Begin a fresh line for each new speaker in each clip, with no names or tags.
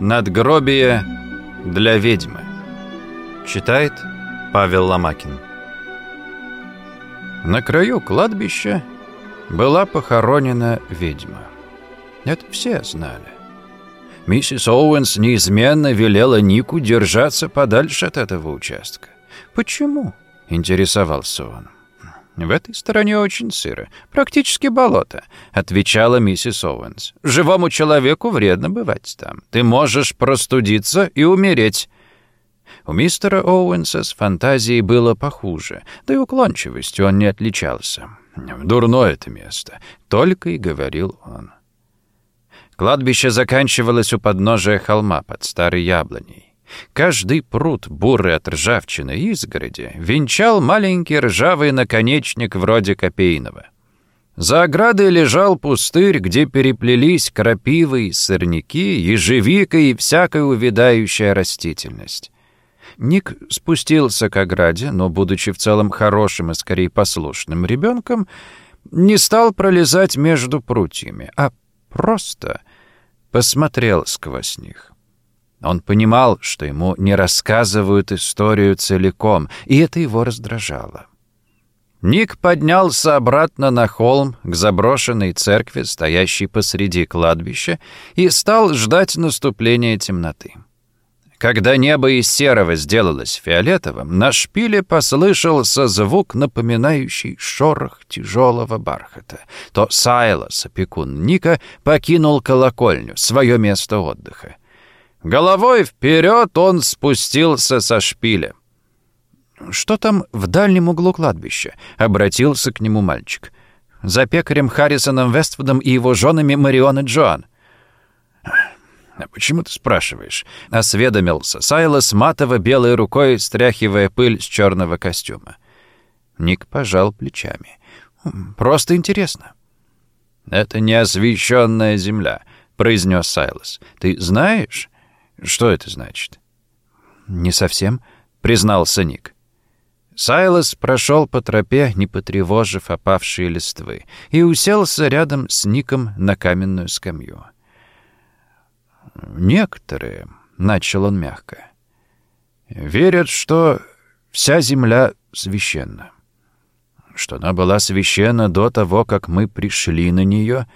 Надгробие для ведьмы. Читает Павел Ломакин. На краю кладбища была похоронена ведьма. Это все знали. Миссис Оуэнс неизменно велела Нику держаться подальше от этого участка. «Почему?» — интересовался он. «В этой стороне очень сыро, практически болото», — отвечала миссис Оуэнс. «Живому человеку вредно бывать там. Ты можешь простудиться и умереть». У мистера Оуэнса с фантазией было похуже, да и уклончивостью он не отличался. «Дурное это место», — только и говорил он. Кладбище заканчивалось у подножия холма под старой яблоней. Каждый пруд, бурый от ржавчины изгороди, венчал маленький ржавый наконечник вроде копейного. За оградой лежал пустырь, где переплелись крапивы, сорняки, ежевика и всякая увядающая растительность. Ник спустился к ограде, но, будучи в целом хорошим и скорее послушным ребенком, не стал пролезать между прутьями, а просто посмотрел сквозь них. Он понимал, что ему не рассказывают историю целиком, и это его раздражало. Ник поднялся обратно на холм к заброшенной церкви, стоящей посреди кладбища, и стал ждать наступления темноты. Когда небо из серого сделалось фиолетовым, на шпиле послышался звук, напоминающий шорох тяжелого бархата. То Сайлос, опекун Ника, покинул колокольню, свое место отдыха. Головой вперед он спустился со шпиля. «Что там в дальнем углу кладбища?» — обратился к нему мальчик. «За пекарем Харрисоном Вествудом и его женами Марион и Джоан». «А почему ты спрашиваешь?» — осведомился Сайлос, матово белой рукой стряхивая пыль с черного костюма. Ник пожал плечами. «Просто интересно». «Это неосвещенная земля», — произнес Сайлос. «Ты знаешь, «Что это значит?» «Не совсем», — признался Ник. Сайлос прошел по тропе, не потревожив опавшие листвы, и уселся рядом с Ником на каменную скамью. «Некоторые», — начал он мягко, — «верят, что вся земля священна, что она была священна до того, как мы пришли на нее,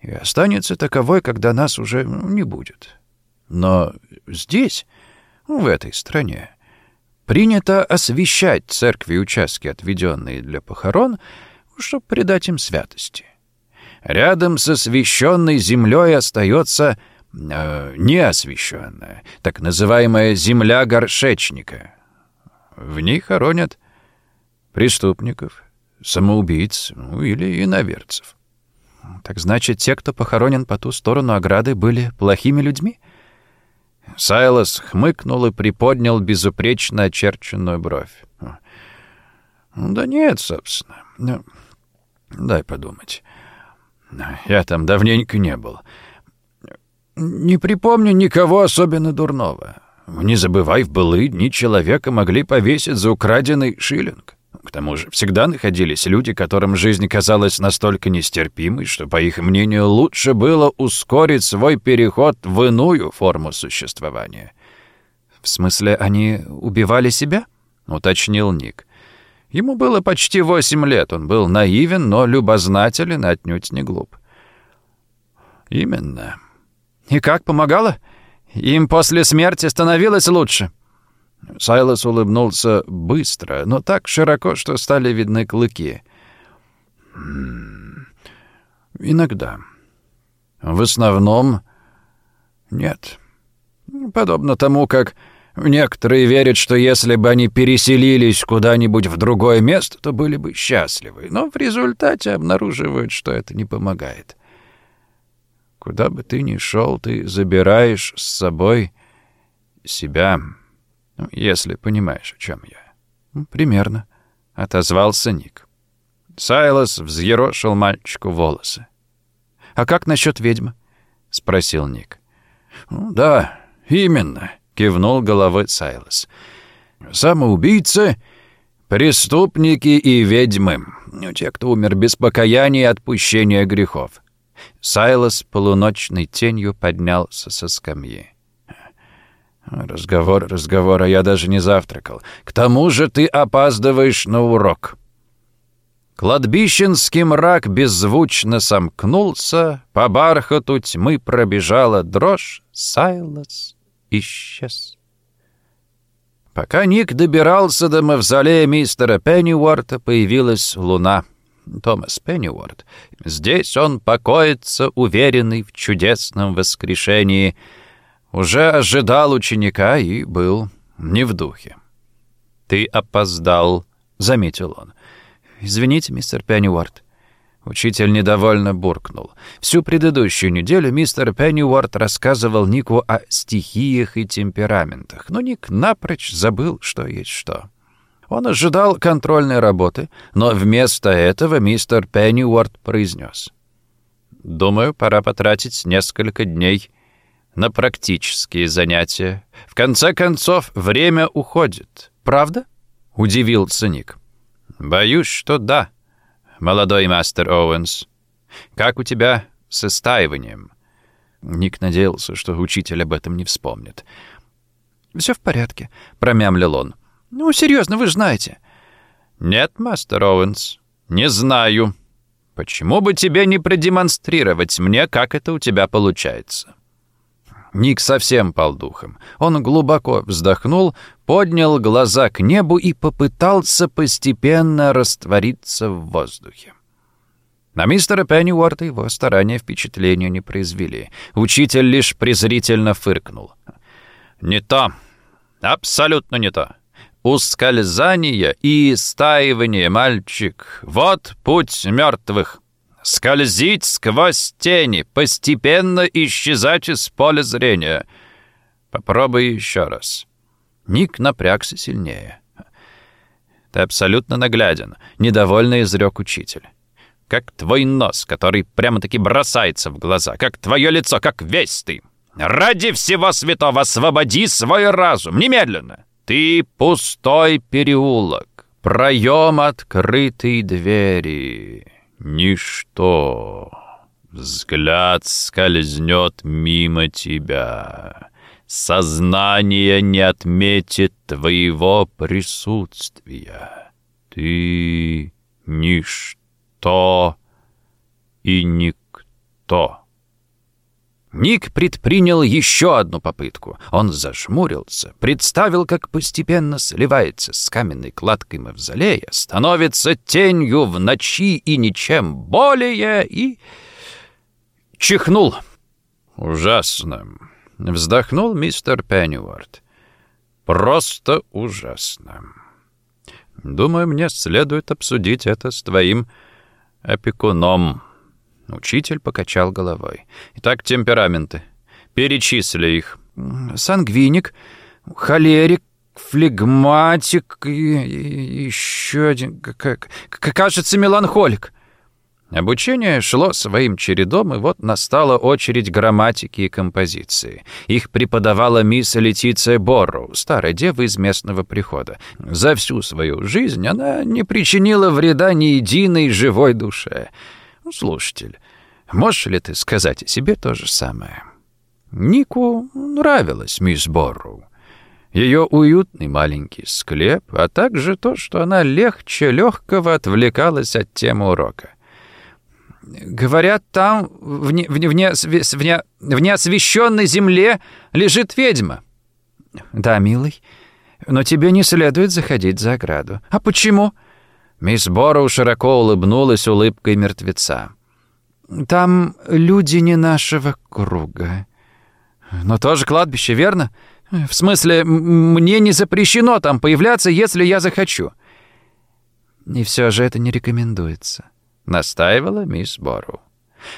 и останется таковой, когда нас уже не будет». Но здесь, в этой стране, принято освещать церкви участки, отведенные для похорон, чтобы придать им святости. Рядом с освященной землей остается э, неосвященная, так называемая земля горшечника. В ней хоронят преступников, самоубийц ну, или иноверцев. Так значит, те, кто похоронен по ту сторону ограды, были плохими людьми? Сайлос хмыкнул и приподнял безупречно очерченную бровь. «Да нет, собственно. Ну, дай подумать. Я там давненько не был. Не припомню никого особенно дурного. Не забывай, в былые дни человека могли повесить за украденный шиллинг. К тому же всегда находились люди, которым жизнь казалась настолько нестерпимой, что, по их мнению, лучше было ускорить свой переход в иную форму существования. «В смысле, они убивали себя?» — уточнил Ник. Ему было почти восемь лет, он был наивен, но любознателен, отнюдь не глуп. «Именно». «И как помогало? Им после смерти становилось лучше?» Сайлос улыбнулся быстро, но так широко, что стали видны клыки. «Иногда. В основном нет. Подобно тому, как некоторые верят, что если бы они переселились куда-нибудь в другое место, то были бы счастливы, но в результате обнаруживают, что это не помогает. Куда бы ты ни шел, ты забираешь с собой себя». Ну, если понимаешь, о чем я. Ну, примерно, — отозвался Ник. Сайлос взъерошил мальчику волосы. «А как насчет ведьмы?» — спросил Ник. «Ну, «Да, именно», — кивнул головой Сайлос. «Самоубийцы, преступники и ведьмы. Те, кто умер без покаяния и отпущения грехов». Сайлос полуночной тенью поднялся со скамьи. Разговор разговора, я даже не завтракал. К тому же ты опаздываешь на урок. Кладбищенский мрак беззвучно сомкнулся, по бархату тьмы пробежала дрожь, Сайлос исчез. Пока Ник добирался до мавзолея мистера Пенниуорта, появилась луна. Томас Пенниуорт. Здесь он покоится, уверенный в чудесном воскрешении. Уже ожидал ученика и был не в духе. «Ты опоздал», — заметил он. «Извините, мистер Пенниуорт». Учитель недовольно буркнул. Всю предыдущую неделю мистер Пенниуорт рассказывал Нику о стихиях и темпераментах, но Ник напрочь забыл, что есть что. Он ожидал контрольной работы, но вместо этого мистер Пенниуорт произнес. «Думаю, пора потратить несколько дней на практические занятия. В конце концов, время уходит. Правда?» — удивился Ник. «Боюсь, что да», молодой мастер Оуэнс. Как у тебя с истаиванием?» Ник надеялся, что учитель об этом не вспомнит. «Все в порядке», — промямлил он. «Ну, серьезно, вы знаете». «Нет, мастер Оуэнс, не знаю. Почему бы тебе не продемонстрировать мне, как это у тебя получается?» Ник совсем пал духом. Он глубоко вздохнул, поднял глаза к небу и попытался постепенно раствориться в воздухе. На мистера Пенниуорта его старания впечатления не произвели. Учитель лишь презрительно фыркнул. «Не то. Абсолютно не то. Ускользание и стаивание, мальчик. Вот путь мертвых» скользить сквозь тени, постепенно исчезать из поля зрения. Попробуй еще раз. Ник напрягся сильнее. Ты абсолютно нагляден, недовольно изрек учитель. Как твой нос, который прямо-таки бросается в глаза, как твое лицо, как весь ты. Ради всего святого освободи свой разум, немедленно. Ты пустой переулок, проем открытой двери ничто. Взгляд скользнет мимо тебя. Сознание не отметит твоего присутствия. Ты ничто и никто. Ник предпринял еще одну попытку. Он зажмурился, представил, как постепенно сливается с каменной кладкой мавзолея, становится тенью в ночи и ничем более, и... чихнул. «Ужасно!» — вздохнул мистер Пенниуорт. «Просто ужасно. Думаю, мне следует обсудить это с твоим опекуном». Учитель покачал головой. «Итак, темпераменты. Перечисли их». «Сангвиник, холерик, флегматик и, и еще один, как, кажется, меланхолик». Обучение шло своим чередом, и вот настала очередь грамматики и композиции. Их преподавала мисс Летиция Борроу, старая дева из местного прихода. За всю свою жизнь она не причинила вреда ни единой живой душе. Ну, слушатель, можешь ли ты сказать о себе то же самое? Нику нравилась мисс Борроу. Ее уютный маленький склеп, а также то, что она легче легкого отвлекалась от темы урока. «Говорят, там, в, не, в, не, в, не, в, в неосвещенной земле, лежит ведьма». «Да, милый, но тебе не следует заходить за ограду». «А почему?» Мисс Борроу широко улыбнулась улыбкой мертвеца. «Там люди не нашего круга». «Но тоже кладбище, верно? В смысле, мне не запрещено там появляться, если я захочу». «И все же это не рекомендуется», — настаивала мисс Борроу.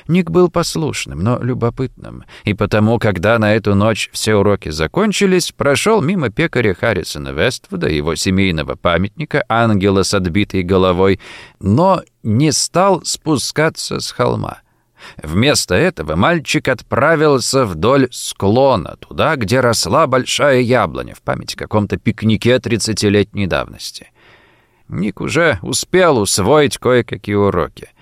Ник был послушным, но любопытным, и потому, когда на эту ночь все уроки закончились, прошел мимо пекаря Харрисона Вествуда, его семейного памятника, ангела с отбитой головой, но не стал спускаться с холма. Вместо этого мальчик отправился вдоль склона, туда, где росла большая яблоня, в память о каком-то пикнике тридцатилетней давности. Ник уже успел усвоить кое-какие уроки —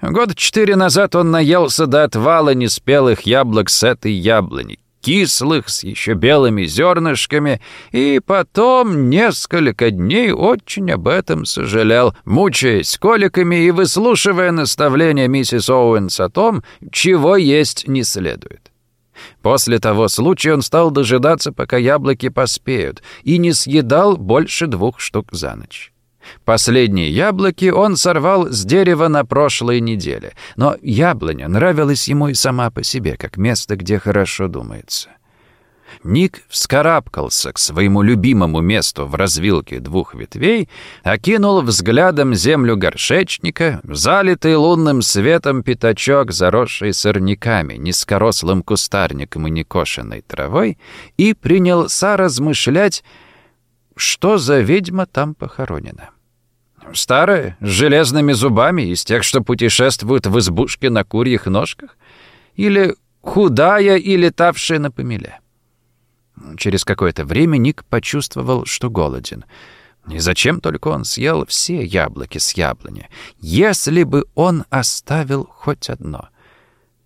Года четыре назад он наелся до отвала неспелых яблок с этой яблони. кислых, с еще белыми зернышками, и потом несколько дней очень об этом сожалел, мучаясь коликами и выслушивая наставления миссис Оуэнс о том, чего есть не следует. После того случая он стал дожидаться, пока яблоки поспеют, и не съедал больше двух штук за ночь. Последние яблоки он сорвал с дерева на прошлой неделе, но яблоня нравилась ему и сама по себе, как место, где хорошо думается. Ник вскарабкался к своему любимому месту в развилке двух ветвей, окинул взглядом землю горшечника, залитый лунным светом пятачок, заросший сорняками, низкорослым кустарником и некошенной травой, и принялся размышлять, что за ведьма там похоронена. Старая, с железными зубами, из тех, что путешествуют в избушке на курьих ножках? Или худая и летавшая на помеле? Через какое-то время Ник почувствовал, что голоден. И зачем только он съел все яблоки с яблони? Если бы он оставил хоть одно.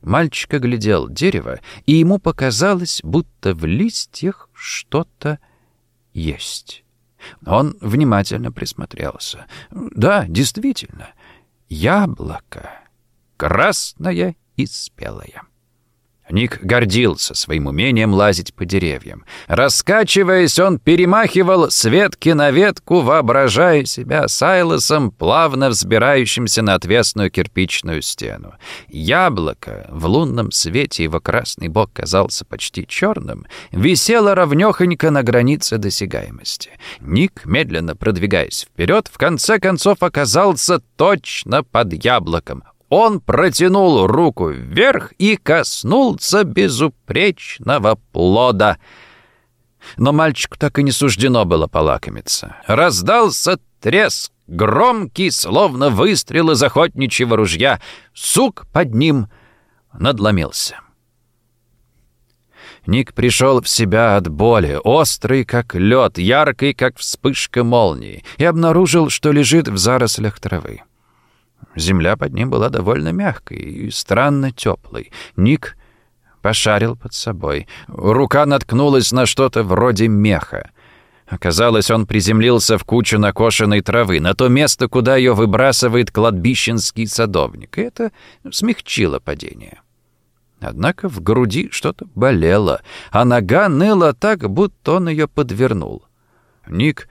Мальчик оглядел дерево, и ему показалось, будто в листьях что-то есть. Он внимательно присмотрелся. Да, действительно, яблоко. Красное и спелое. Ник гордился своим умением лазить по деревьям. Раскачиваясь, он перемахивал с ветки на ветку, воображая себя Сайлосом, плавно взбирающимся на отвесную кирпичную стену. Яблоко, в лунном свете его красный бок казался почти черным, висело ровнёхонько на границе досягаемости. Ник, медленно продвигаясь вперед, в конце концов оказался точно под яблоком. Он протянул руку вверх и коснулся безупречного плода. Но мальчику так и не суждено было полакомиться. Раздался треск, громкий, словно выстрел из охотничьего ружья. Сук под ним надломился. Ник пришел в себя от боли, острый, как лед, яркий, как вспышка молнии, и обнаружил, что лежит в зарослях травы. Земля под ним была довольно мягкой и странно теплой. Ник пошарил под собой. Рука наткнулась на что-то вроде меха. Оказалось, он приземлился в кучу накошенной травы, на то место, куда ее выбрасывает кладбищенский садовник, и это смягчило падение. Однако в груди что-то болело, а нога ныла так, будто он ее подвернул. Ник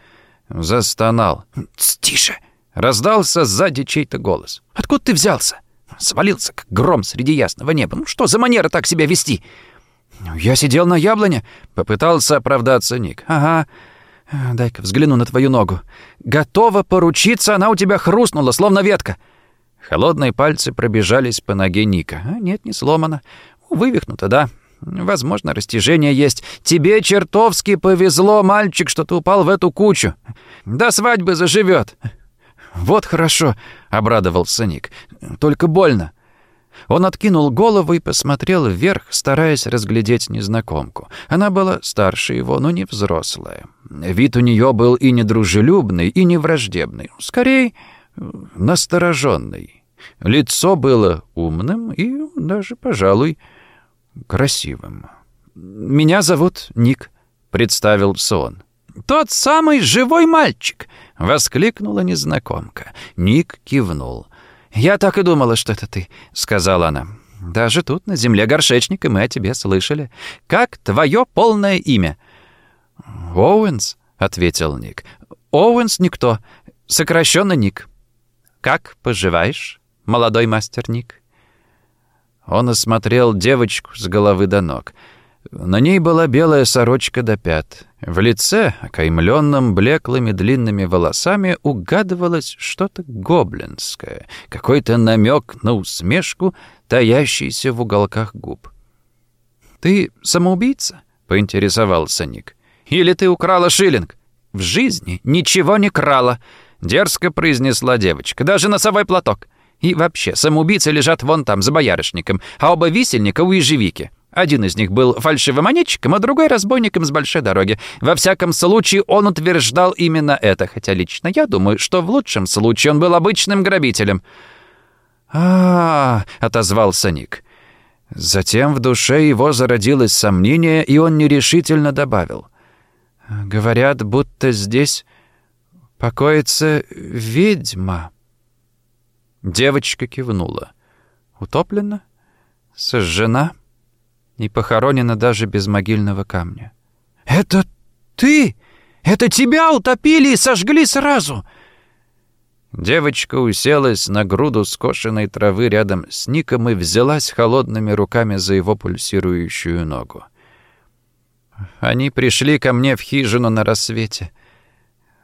застонал. «Тише!» Раздался сзади чей-то голос. «Откуда ты взялся?» Свалился, как гром среди ясного неба. «Ну что за манера так себя вести?» «Я сидел на яблоне», — попытался оправдаться Ник. «Ага, дай-ка взгляну на твою ногу. Готова поручиться, она у тебя хрустнула, словно ветка». Холодные пальцы пробежались по ноге Ника. А нет, не сломана. Вывихнута, да. Возможно, растяжение есть. Тебе чертовски повезло, мальчик, что ты упал в эту кучу. До свадьбы заживет. «Вот хорошо», — обрадовался Ник. «Только больно». Он откинул голову и посмотрел вверх, стараясь разглядеть незнакомку. Она была старше его, но не взрослая. Вид у нее был и недружелюбный, и не враждебный. Скорее, настороженный. Лицо было умным и даже, пожалуй, красивым. «Меня зовут Ник», — представился он. «Тот самый живой мальчик!» — воскликнула незнакомка. Ник кивнул. «Я так и думала, что это ты», — сказала она. «Даже тут, на земле горшечника, мы о тебе слышали. Как твое полное имя?» «Оуэнс», — ответил Ник. «Оуэнс никто. Сокращенно Ник». «Как поживаешь, молодой мастер Ник?» Он осмотрел девочку с головы до ног — на ней была белая сорочка до пят. В лице, окаймленном блеклыми длинными волосами, угадывалось что-то гоблинское, какой-то намек на усмешку, таящийся в уголках губ. «Ты самоубийца?» — поинтересовался Ник. «Или ты украла шиллинг?» «В жизни ничего не крала», — дерзко произнесла девочка. «Даже носовой платок. И вообще, самоубийцы лежат вон там, за боярышником, а оба висельника у ежевики». Один из них был фальшивым монетчиком, а другой — разбойником с большой дороги. Во всяком случае, он утверждал именно это, хотя лично я думаю, что в лучшем случае он был обычным грабителем. а, -а, -а отозвался Ник. Затем в душе его зародилось сомнение, и он нерешительно добавил. «Говорят, будто здесь покоится ведьма». Девочка кивнула. «Утоплена? Сожжена?» И похоронена даже без могильного камня. «Это ты? Это тебя утопили и сожгли сразу?» Девочка уселась на груду скошенной травы рядом с Ником и взялась холодными руками за его пульсирующую ногу. Они пришли ко мне в хижину на рассвете,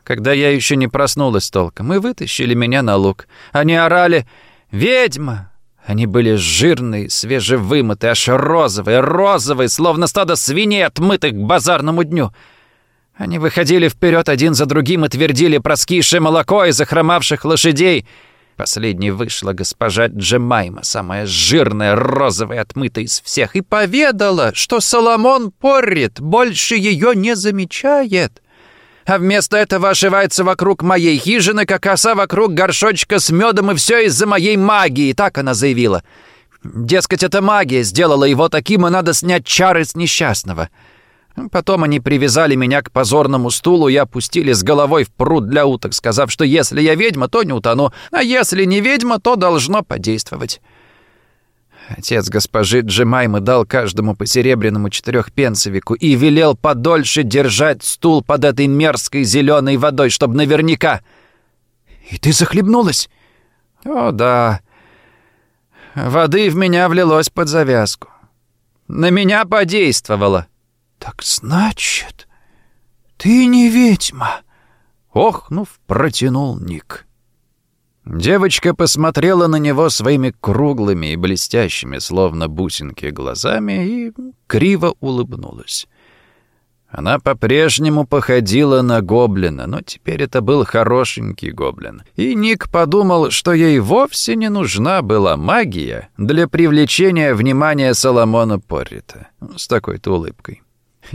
когда я еще не проснулась толком, и вытащили меня на луг. Они орали «Ведьма! Они были жирные, свежевымытые, аж розовые, розовые, словно стадо свиней, отмытых к базарному дню. Они выходили вперед один за другим и твердили про скисшее молоко и захромавших лошадей. Последней вышла госпожа Джемайма, самая жирная, розовая, отмытая из всех, и поведала, что Соломон Поррит больше ее не замечает а вместо этого ошивается вокруг моей хижины, как оса вокруг горшочка с медом, и все из-за моей магии, так она заявила. Дескать, эта магия сделала его таким, и надо снять чары с несчастного. Потом они привязали меня к позорному стулу и опустили с головой в пруд для уток, сказав, что если я ведьма, то не утону, а если не ведьма, то должно подействовать. Отец госпожи Джемаймы дал каждому по серебряному четырехпенсовику и велел подольше держать стул под этой мерзкой зеленой водой, чтобы наверняка... «И ты захлебнулась?» «О, да. Воды в меня влилось под завязку. На меня подействовало». «Так значит, ты не ведьма?» Охнув, протянул Ник. Девочка посмотрела на него своими круглыми и блестящими, словно бусинки, глазами и криво улыбнулась. Она по-прежнему походила на гоблина, но теперь это был хорошенький гоблин. И Ник подумал, что ей вовсе не нужна была магия для привлечения внимания Соломона Поррита. С такой-то улыбкой.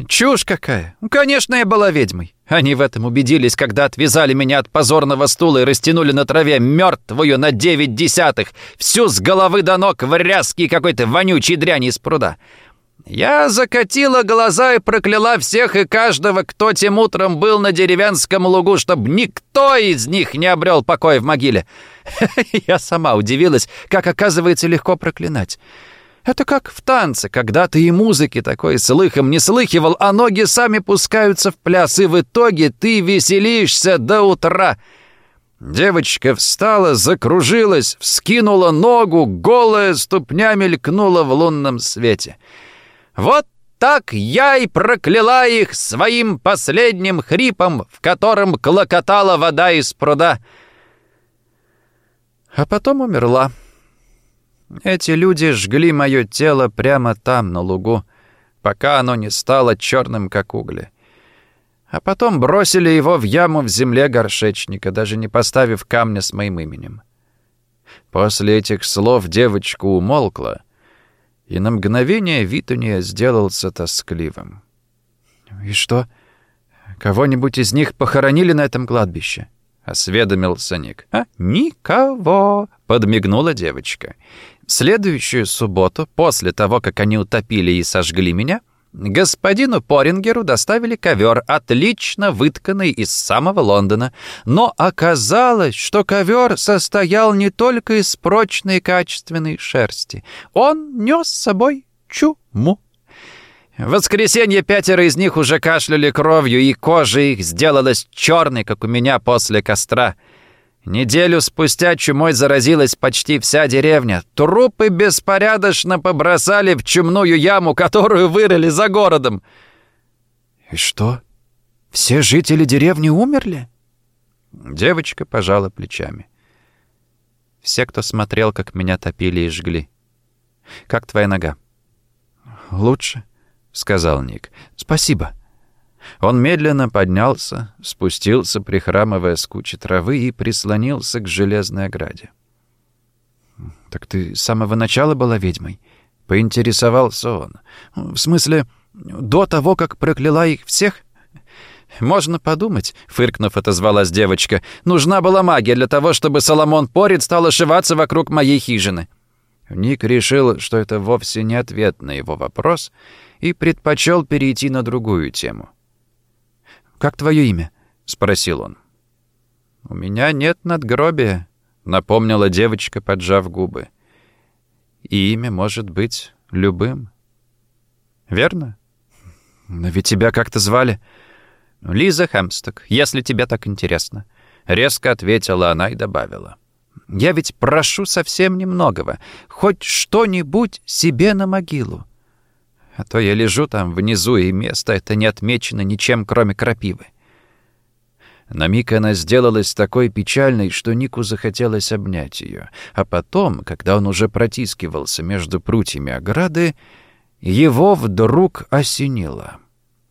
«Чушь какая! Конечно, я была ведьмой. Они в этом убедились, когда отвязали меня от позорного стула и растянули на траве мертвую на девять десятых, всю с головы до ног в рязки какой-то вонючей дряни из пруда. Я закатила глаза и прокляла всех и каждого, кто тем утром был на деревенском лугу, чтобы никто из них не обрел покоя в могиле. Я сама удивилась, как оказывается легко проклинать. Это как в танце, когда ты и музыки такой слыхом не слыхивал, а ноги сами пускаются в пляс, и в итоге ты веселишься до утра. Девочка встала, закружилась, вскинула ногу, голая ступня мелькнула в лунном свете. Вот так я и прокляла их своим последним хрипом, в котором клокотала вода из пруда. А потом умерла. Эти люди жгли мое тело прямо там, на лугу, пока оно не стало черным, как угли. А потом бросили его в яму в земле горшечника, даже не поставив камня с моим именем. После этих слов девочка умолкла, и на мгновение вид у нее сделался тоскливым. «И что, кого-нибудь из них похоронили на этом кладбище?» — осведомился Ник. «А, никого!» — подмигнула девочка следующую субботу, после того, как они утопили и сожгли меня, господину Порингеру доставили ковер, отлично вытканный из самого Лондона. Но оказалось, что ковер состоял не только из прочной качественной шерсти. Он нес с собой чуму. В воскресенье пятеро из них уже кашляли кровью, и кожа их сделалась черной, как у меня после костра — Неделю спустя чумой заразилась почти вся деревня. Трупы беспорядочно побросали в чумную яму, которую вырыли за городом. «И что, все жители деревни умерли?» Девочка пожала плечами. Все, кто смотрел, как меня топили и жгли. «Как твоя нога?» «Лучше», — сказал Ник. «Спасибо». Он медленно поднялся, спустился, прихрамывая с кучи травы, и прислонился к железной ограде. «Так ты с самого начала была ведьмой?» — поинтересовался он. «В смысле, до того, как прокляла их всех?» «Можно подумать», — фыркнув, отозвалась девочка. «Нужна была магия для того, чтобы Соломон Порит стал ошиваться вокруг моей хижины». Ник решил, что это вовсе не ответ на его вопрос, и предпочел перейти на другую тему.
«Как твое имя?» — спросил он.
«У меня нет надгробия», — напомнила девочка, поджав губы. «И имя может быть любым». «Верно?»
«Но ведь тебя как-то звали...»
«Лиза Хэмсток, если тебе так интересно», — резко ответила она и добавила. «Я ведь прошу совсем немногого, хоть что-нибудь себе на могилу. А то я лежу там внизу, и место это не отмечено ничем, кроме крапивы». На миг она сделалась такой печальной, что Нику захотелось обнять ее. А потом, когда он уже протискивался между прутьями ограды, его вдруг осенило.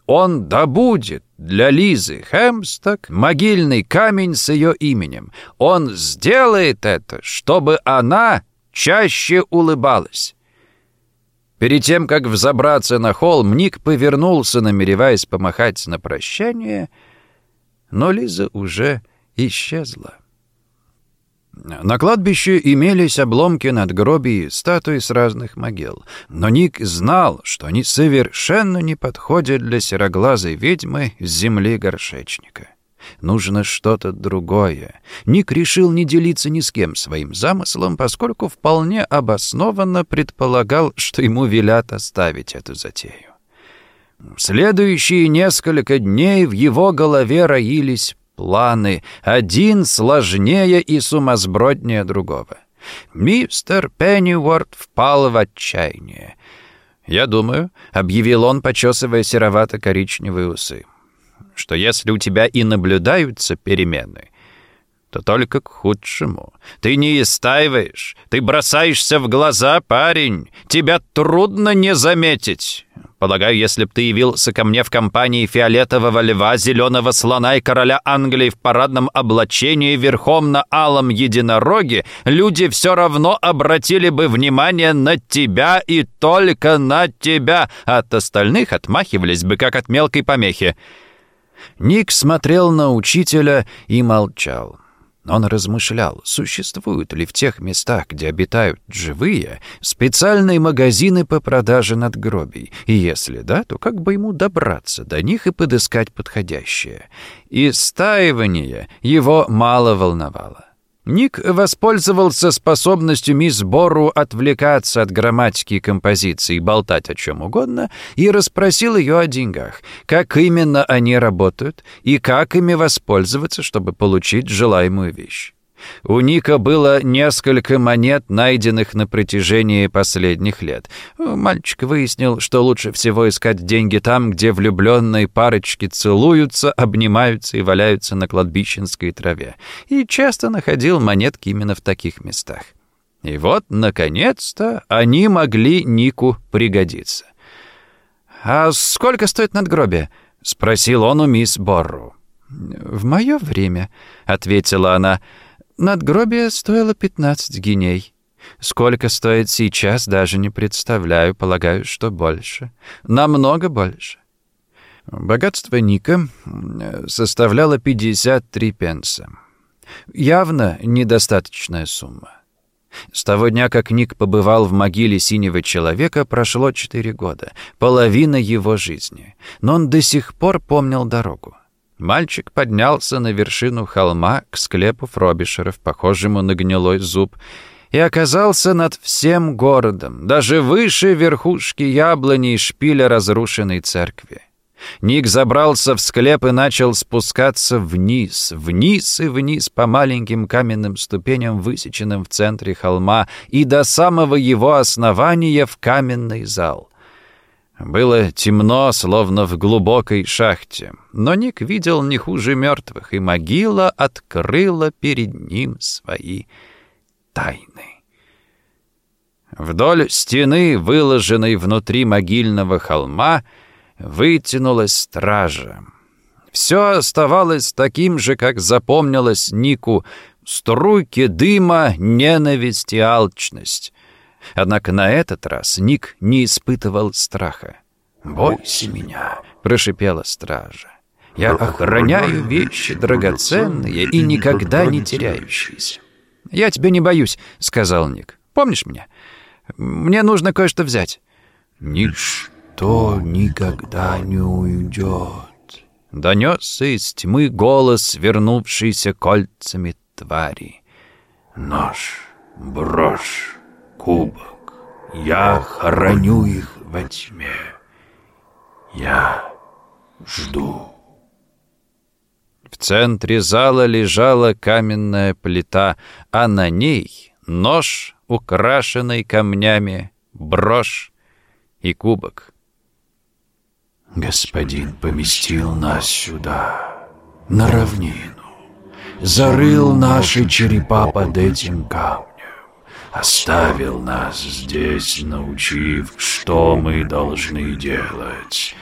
Он добудет для Лизы Хэмсток могильный камень с ее именем. Он сделает это, чтобы она чаще улыбалась. Перед тем, как взобраться на холм, Ник повернулся, намереваясь помахать на прощание, но Лиза уже исчезла. На кладбище имелись обломки надгробий, статуи с разных могил. Но Ник знал, что они совершенно не подходят для сероглазой ведьмы с земли горшечника. Нужно что-то другое. Ник решил не делиться ни с кем своим замыслом, поскольку вполне обоснованно предполагал, что ему велят оставить эту затею. Следующие несколько дней в его голове роились планы, один сложнее и сумасброднее другого. Мистер Пенниворд впал в отчаяние. «Я думаю», — объявил он, почесывая серовато-коричневые усы, «что если у тебя и наблюдаются перемены, то только к худшему. Ты не истаиваешь, ты бросаешься в глаза, парень. Тебя трудно не заметить. Полагаю, если б ты явился ко мне в компании фиолетового льва, зеленого слона и короля Англии в парадном облачении верхом на алом единороге, люди все равно обратили бы внимание на тебя и только на тебя, а от остальных отмахивались бы, как от мелкой помехи». Ник смотрел на учителя и молчал. Он размышлял, существуют ли в тех местах, где обитают живые, специальные магазины по продаже надгробий, и если да, то как бы ему добраться до них и подыскать подходящее. И стаивание его мало волновало. Ник воспользовался способностью мисс Бору отвлекаться от грамматики и композиции, болтать о чем угодно, и расспросил ее о деньгах, как именно они работают и как ими воспользоваться, чтобы получить желаемую вещь. У Ника было несколько монет, найденных на протяжении последних лет. Мальчик выяснил, что лучше всего искать деньги там, где влюбленные парочки целуются, обнимаются и валяются на кладбищенской траве. И часто находил монетки именно в таких местах. И вот, наконец-то, они могли Нику пригодиться. «А сколько стоит надгробие?» — спросил он у мисс Борру. «В мое время», — ответила она, — Надгробие стоило 15 гиней. Сколько стоит сейчас, даже не представляю, полагаю, что больше. Намного больше. Богатство Ника составляло 53 пенса. Явно недостаточная сумма. С того дня, как Ник побывал в могиле синего человека, прошло четыре года, половина его жизни. Но он до сих пор помнил дорогу. Мальчик поднялся на вершину холма к склепу Фробишеров, похожему на гнилой зуб, и оказался над всем городом, даже выше верхушки яблони и шпиля разрушенной церкви. Ник забрался в склеп и начал спускаться вниз, вниз и вниз по маленьким каменным ступеням, высеченным в центре холма, и до самого его основания в каменный зал. Было темно, словно в глубокой шахте, но Ник видел не хуже мертвых, и могила открыла перед ним свои тайны. Вдоль стены, выложенной внутри могильного холма, вытянулась стража. Все оставалось таким же, как запомнилось Нику, струйки дыма, ненависть и алчность. Однако на этот раз Ник не испытывал страха. «Бойся меня», — прошипела стража. «Я охраняю вещи драгоценные и никогда не теряющиеся». «Я тебя не боюсь», — сказал Ник. «Помнишь меня? Мне нужно кое-что взять».
«Ничто никогда не уйдет».
Донесся из тьмы голос, вернувшийся кольцами твари.
«Нож, брошь, кубок, я храню их во тьме. Я жду».
В центре зала лежала каменная плита, а на ней нож, украшенный камнями, брошь и кубок.
Господин поместил нас сюда, на равнину, зарыл наши черепа под этим камнем, оставил нас здесь, научив, что мы должны делать.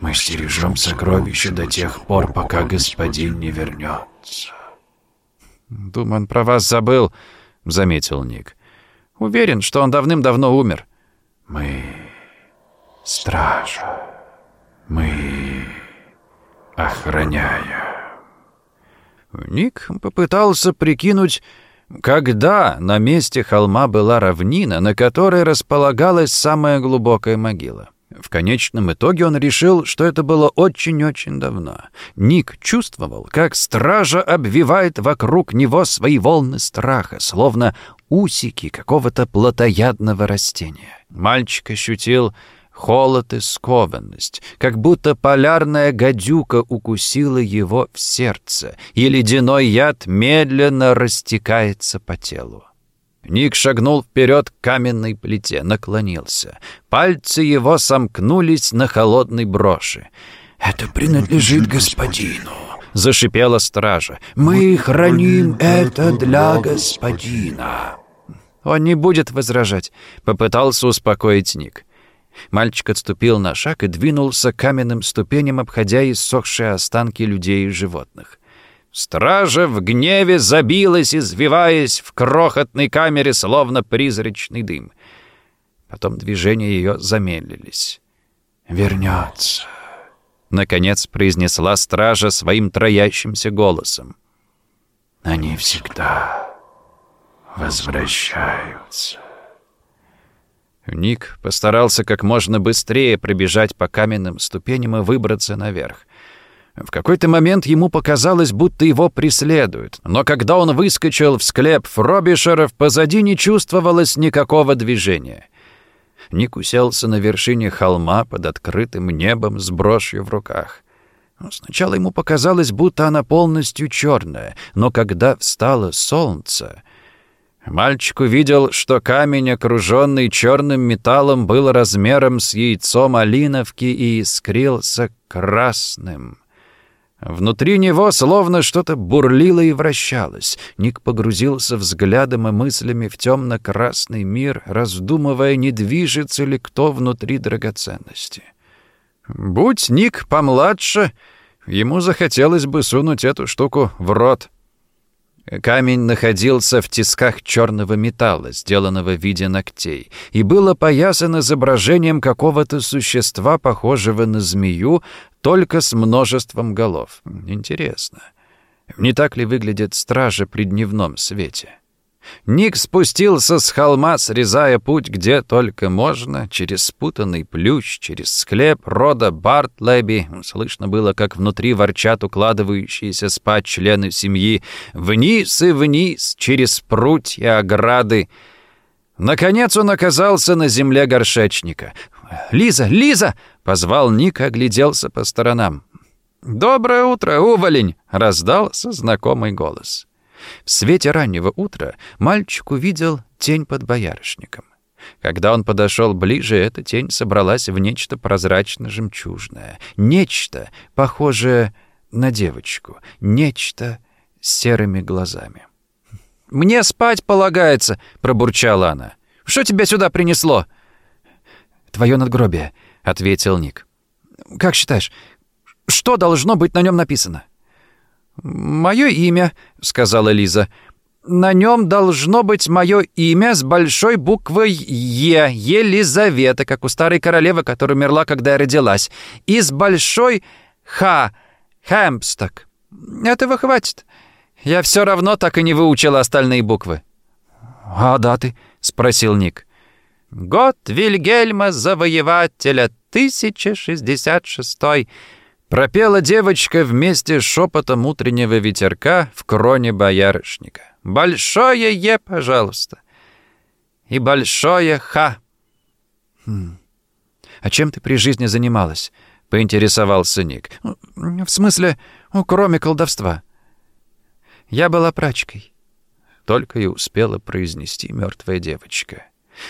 Мы стережем сокровища до тех пор, пока господин не вернется.
«Думаю, он про вас забыл», — заметил Ник. «Уверен, что он давным-давно умер».
«Мы стража. Мы охраняем».
Ник попытался прикинуть, когда на месте холма была равнина, на которой располагалась самая глубокая могила. В конечном итоге он решил, что это было очень-очень давно. Ник чувствовал, как стража обвивает вокруг него свои волны страха, словно усики какого-то плотоядного растения. Мальчик ощутил холод и скованность, как будто полярная гадюка укусила его в сердце, и ледяной яд медленно растекается по телу. Ник шагнул вперед к каменной плите, наклонился. Пальцы его сомкнулись на холодной броши.
«Это принадлежит господину», —
зашипела стража.
«Мы храним это для господина».
«Он не будет возражать», — попытался успокоить Ник. Мальчик отступил на шаг и двинулся каменным ступеням, обходя иссохшие останки людей и животных. Стража в гневе забилась, извиваясь в крохотной камере, словно призрачный дым. Потом движения ее замедлились.
«Вернется», —
наконец произнесла стража своим троящимся голосом.
«Они всегда возвращаются».
Ник постарался как можно быстрее пробежать по каменным ступеням и выбраться наверх. В какой-то момент ему показалось, будто его преследуют, но когда он выскочил в склеп Фробишеров, позади не чувствовалось никакого движения. Ник уселся на вершине холма под открытым небом с брошью в руках. Сначала ему показалось, будто она полностью черная, но когда встало солнце... Мальчик увидел, что камень, окруженный черным металлом, был размером с яйцом олиновки и искрился красным. Внутри него словно что-то бурлило и вращалось. Ник погрузился взглядом и мыслями в темно-красный мир, раздумывая, не движется ли кто внутри драгоценности. Будь Ник помладше, ему захотелось бы сунуть эту штуку в рот. Камень находился в тисках черного металла, сделанного в виде ногтей, и был опоясан изображением какого-то существа, похожего на змею, только с множеством голов. Интересно, не так ли выглядят стражи при дневном свете? Ник спустился с холма, срезая путь где только можно, через спутанный плющ, через склеп рода Бартлеби. Слышно было, как внутри ворчат укладывающиеся спать члены семьи. Вниз и вниз, через прутья ограды. Наконец он оказался на земле горшечника. «Лиза! Лиза!» — позвал Ник, огляделся по сторонам. «Доброе утро, уволень!» — раздался знакомый голос. В свете раннего утра мальчик увидел тень под боярышником. Когда он подошел ближе, эта тень собралась в нечто прозрачно-жемчужное. Нечто, похожее на девочку. Нечто с серыми глазами. «Мне спать полагается», — пробурчала она. «Что тебя сюда принесло?» «Твое надгробие», — ответил Ник. «Как считаешь, что должно быть на нем написано?» «Мое имя», — сказала Лиза. «На нем должно быть мое имя с большой буквой «Е», Елизавета, как у старой королевы, которая умерла, когда я родилась, и с большой «Х», Хэмпсток. Этого хватит. Я все равно так и не выучила остальные буквы». «А даты?» — спросил Ник. Год Вильгельма Завоевателя, 1066 Пропела девочка вместе с шепотом утреннего ветерка в кроне боярышника. «Большое Е, пожалуйста!» «И большое Х!»
хм. «А чем ты при жизни занималась?» — поинтересовался Ник. «В смысле, кроме колдовства?» «Я была прачкой», — только и успела произнести мертвая девочка.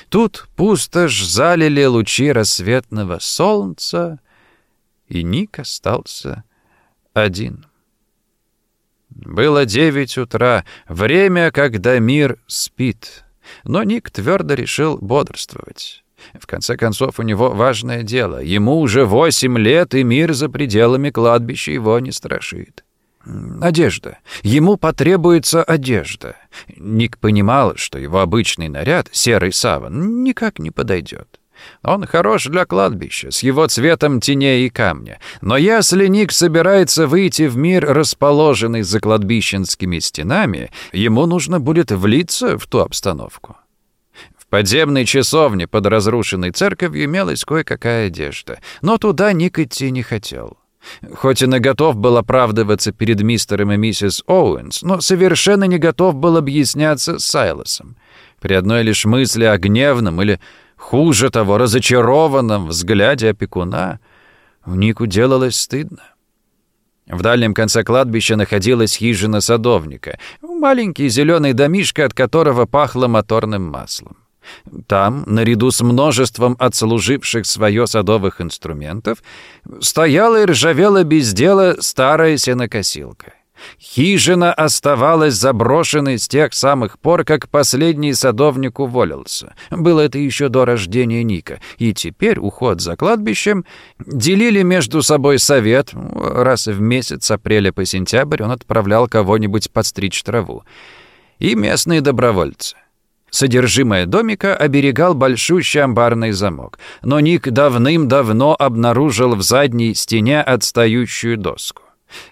Тут пустошь залили лучи рассветного солнца, и Ник остался один. Было девять утра, время, когда мир спит, но Ник твердо решил бодрствовать. В конце концов, у него важное дело. Ему уже восемь лет, и мир за пределами кладбища его не страшит. Одежда. Ему потребуется одежда. Ник понимал, что его обычный наряд, серый саван, никак не подойдет. Он хорош для кладбища, с его цветом теней и камня. Но если Ник собирается выйти в мир, расположенный за кладбищенскими стенами, ему нужно будет влиться в ту обстановку. В подземной часовне под разрушенной церковью имелась кое-какая одежда, но туда Ник идти не хотел. Хоть и готов был оправдываться перед мистером и миссис Оуэнс, но совершенно не готов был объясняться с Сайлосом. При одной лишь мысли о гневном или Хуже того, разочарованном взгляде опекуна, Нику делалось стыдно. В дальнем конце кладбища находилась хижина садовника, маленький зеленый домишко, от которого пахло моторным маслом. Там, наряду с множеством отслуживших свое садовых инструментов, стояла и ржавела без дела старая сенокосилка. Хижина оставалась заброшенной с тех самых пор, как последний садовник уволился. Было это еще до рождения Ника. И теперь уход за кладбищем делили между собой совет. Раз в месяц, апреля по сентябрь, он отправлял кого-нибудь подстричь траву. И местные добровольцы. Содержимое домика оберегал большущий амбарный замок, но Ник давным-давно обнаружил в задней стене отстающую доску.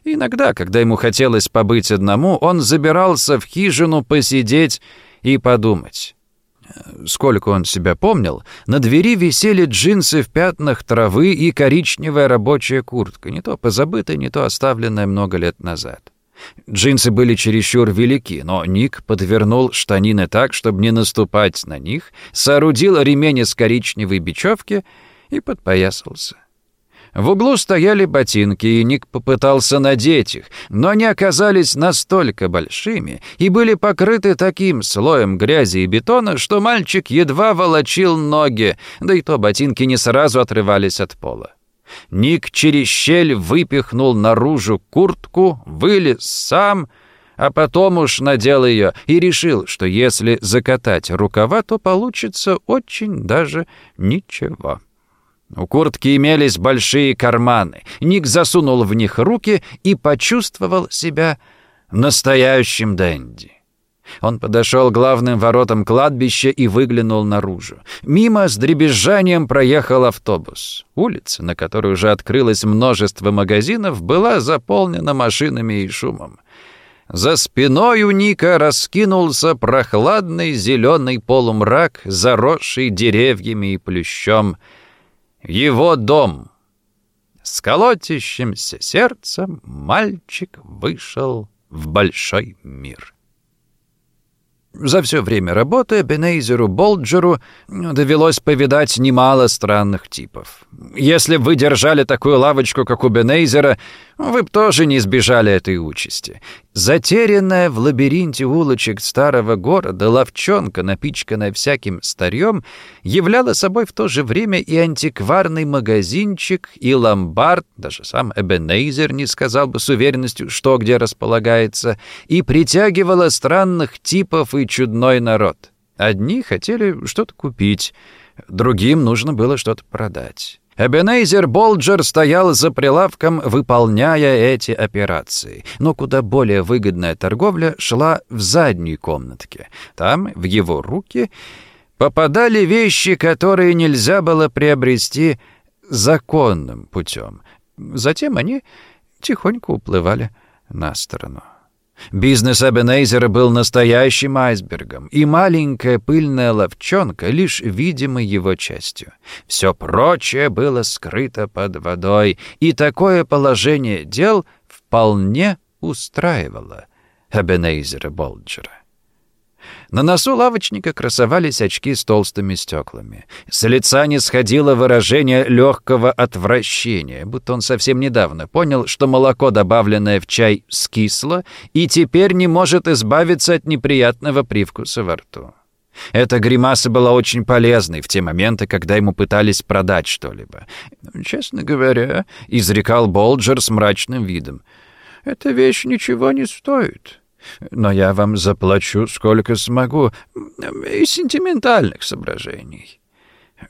Иногда, когда ему хотелось побыть одному, он забирался в хижину посидеть и подумать. Сколько он себя помнил, на двери висели джинсы в пятнах травы и коричневая рабочая куртка, не то позабытая, не то оставленная много лет назад. Джинсы были чересчур велики, но Ник подвернул штанины так, чтобы не наступать на них, соорудил ремень из коричневой бечевки и подпоясался. В углу стояли ботинки, и Ник попытался надеть их, но они оказались настолько большими и были покрыты таким слоем грязи и бетона, что мальчик едва волочил ноги, да и то ботинки не сразу отрывались от пола. Ник через щель выпихнул наружу куртку, вылез сам, а потом уж надел ее и решил, что если закатать рукава, то получится очень даже ничего. У куртки имелись большие карманы. Ник засунул в них руки и почувствовал себя настоящим денди. Он подошел к главным воротам кладбища и выглянул наружу. Мимо с дребезжанием проехал автобус. Улица, на которой уже открылось множество магазинов, была заполнена машинами и шумом. За спиной у Ника раскинулся прохладный зеленый полумрак, заросший деревьями и плющом — его дом. С колотящимся сердцем мальчик вышел в большой мир. За все время работы Бенейзеру Болджеру довелось повидать немало странных типов. Если бы вы держали такую лавочку, как у Бенейзера, вы бы тоже не избежали этой участи. Затерянная в лабиринте улочек старого города ловчонка, напичканная всяким старьем, являла собой в то же время и антикварный магазинчик, и ломбард, даже сам Эбенейзер не сказал бы с уверенностью, что где располагается, и притягивала странных типов и чудной народ. Одни хотели что-то купить, другим нужно было что-то продать. Эбенейзер Болджер стоял за прилавком, выполняя эти операции. Но куда более выгодная торговля шла в задней комнатке. Там, в его руки, попадали вещи, которые нельзя было приобрести законным путем. Затем они тихонько уплывали на сторону.
Бизнес Эбенейзера был настоящим айсбергом, и маленькая пыльная ловчонка лишь видимой его частью. Все прочее было скрыто под водой, и такое положение дел вполне устраивало Эбенейзера Болджера. На носу лавочника красовались очки с толстыми стеклами. С лица не сходило выражение легкого отвращения, будто он совсем недавно понял, что молоко, добавленное в чай, скисло, и теперь не может избавиться от неприятного привкуса во рту. Эта гримаса была очень полезной в те моменты, когда ему пытались продать что-либо. «Честно говоря», — изрекал Болджер с мрачным видом, — «эта вещь ничего не стоит» но я вам заплачу сколько смогу, из сентиментальных соображений.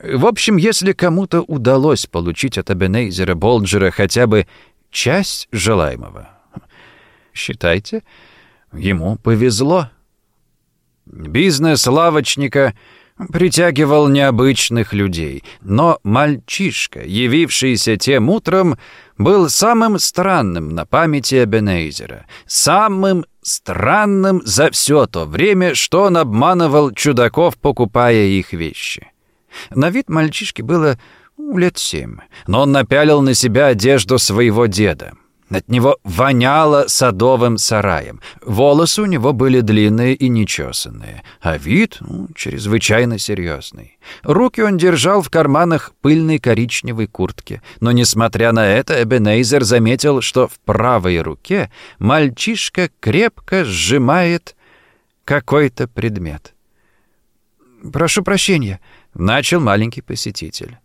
В общем, если кому-то удалось получить от Абенейзера Болджера хотя бы часть желаемого, считайте, ему повезло. Бизнес лавочника притягивал необычных людей, но мальчишка, явившийся тем утром, был самым странным на памяти Эбенейзера, самым странным за все то время, что он обманывал чудаков, покупая их вещи. На вид мальчишки было ну, лет семь, но он напялил на себя одежду своего деда. От него воняло садовым сараем. Волосы у него были длинные и нечесанные, а вид ну, чрезвычайно серьезный. Руки он держал в карманах пыльной коричневой куртки, но, несмотря на это, Эбенейзер заметил, что в правой руке мальчишка крепко сжимает какой-то предмет. «Прошу прощения», — начал маленький посетитель.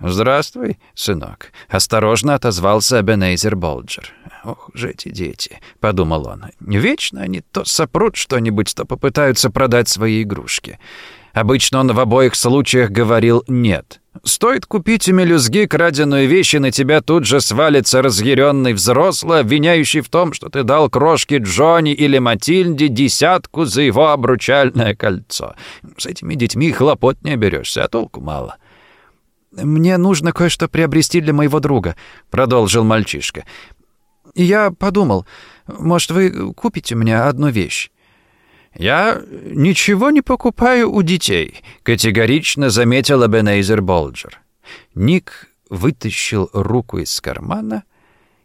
«Здравствуй, сынок», — осторожно отозвался Эбенейзер Болджер. «Ох же эти дети», — подумал он. «Вечно они то сопрут что-нибудь, то попытаются продать свои игрушки». Обычно он в обоих случаях говорил «нет». Стоит купить у мелюзги краденую вещь, и на тебя тут же свалится разъяренный взрослый, обвиняющий в том, что ты дал крошке Джонни или Матильде десятку за его обручальное кольцо. С этими детьми хлопот не оберешься, а толку мало. «Мне нужно кое-что приобрести для моего друга», — продолжил мальчишка. «И я подумал, может, вы купите мне одну вещь?» «Я ничего не покупаю у детей», — категорично заметил Эбенейзер Болджер. Ник вытащил руку из кармана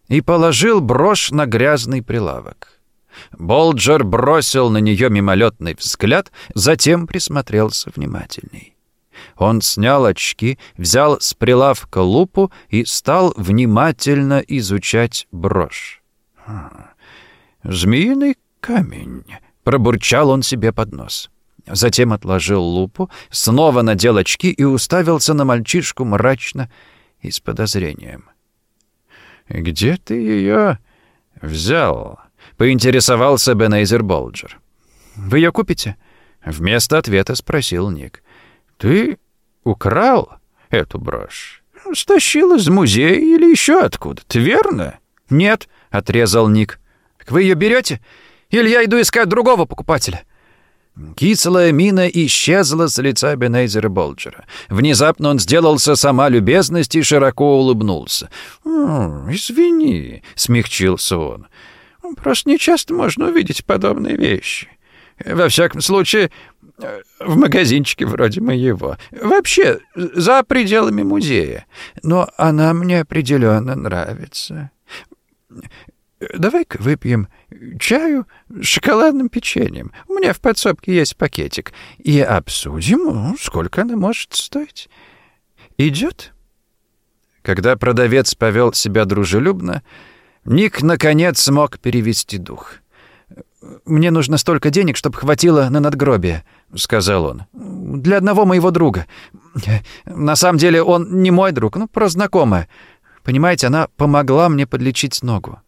и положил брошь на грязный прилавок. Болджер бросил на нее мимолетный взгляд, затем присмотрелся внимательней. Он снял очки, взял с прилавка лупу и стал внимательно изучать брошь. «Змеиный камень», — пробурчал он себе под нос. Затем отложил лупу, снова надел очки и уставился на мальчишку мрачно и с подозрением. «Где ты ее взял?» — поинтересовался Бенейзер Болджер. «Вы ее купите?» — вместо ответа спросил Ник. «Ты украл эту брошь? Стащил из музея или еще откуда-то, верно?» «Нет», — отрезал Ник. «Так вы ее берете? Или я иду искать другого покупателя?» Кислая мина исчезла с лица Бенейзера Болджера. Внезапно он сделался сама любезность и широко улыбнулся. «Извини», — смягчился он. «Просто нечасто можно увидеть подобные вещи. Во всяком случае, в магазинчике вроде моего. Вообще, за пределами музея. Но она мне определенно нравится. Давай-ка выпьем чаю с шоколадным печеньем. У меня в подсобке есть пакетик. И обсудим, ну, сколько она может стоить. Идет? Когда продавец повел себя дружелюбно, Ник, наконец, смог перевести дух. «Мне нужно столько денег, чтобы хватило на надгробие», — сказал он. «Для одного моего друга. На самом деле он не мой друг, ну, просто знакомая. Понимаете, она помогла мне подлечить ногу».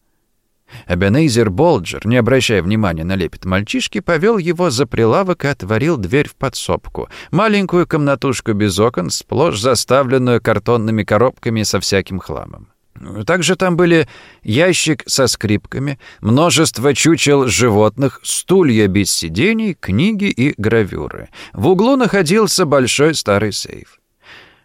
Эбенейзер Болджер, не обращая внимания на лепет мальчишки, повел его за прилавок и отворил дверь в подсобку. Маленькую комнатушку без окон, сплошь заставленную картонными коробками со всяким хламом. Также там были ящик со скрипками, множество чучел животных, стулья без сидений, книги и гравюры. В углу находился большой старый сейф.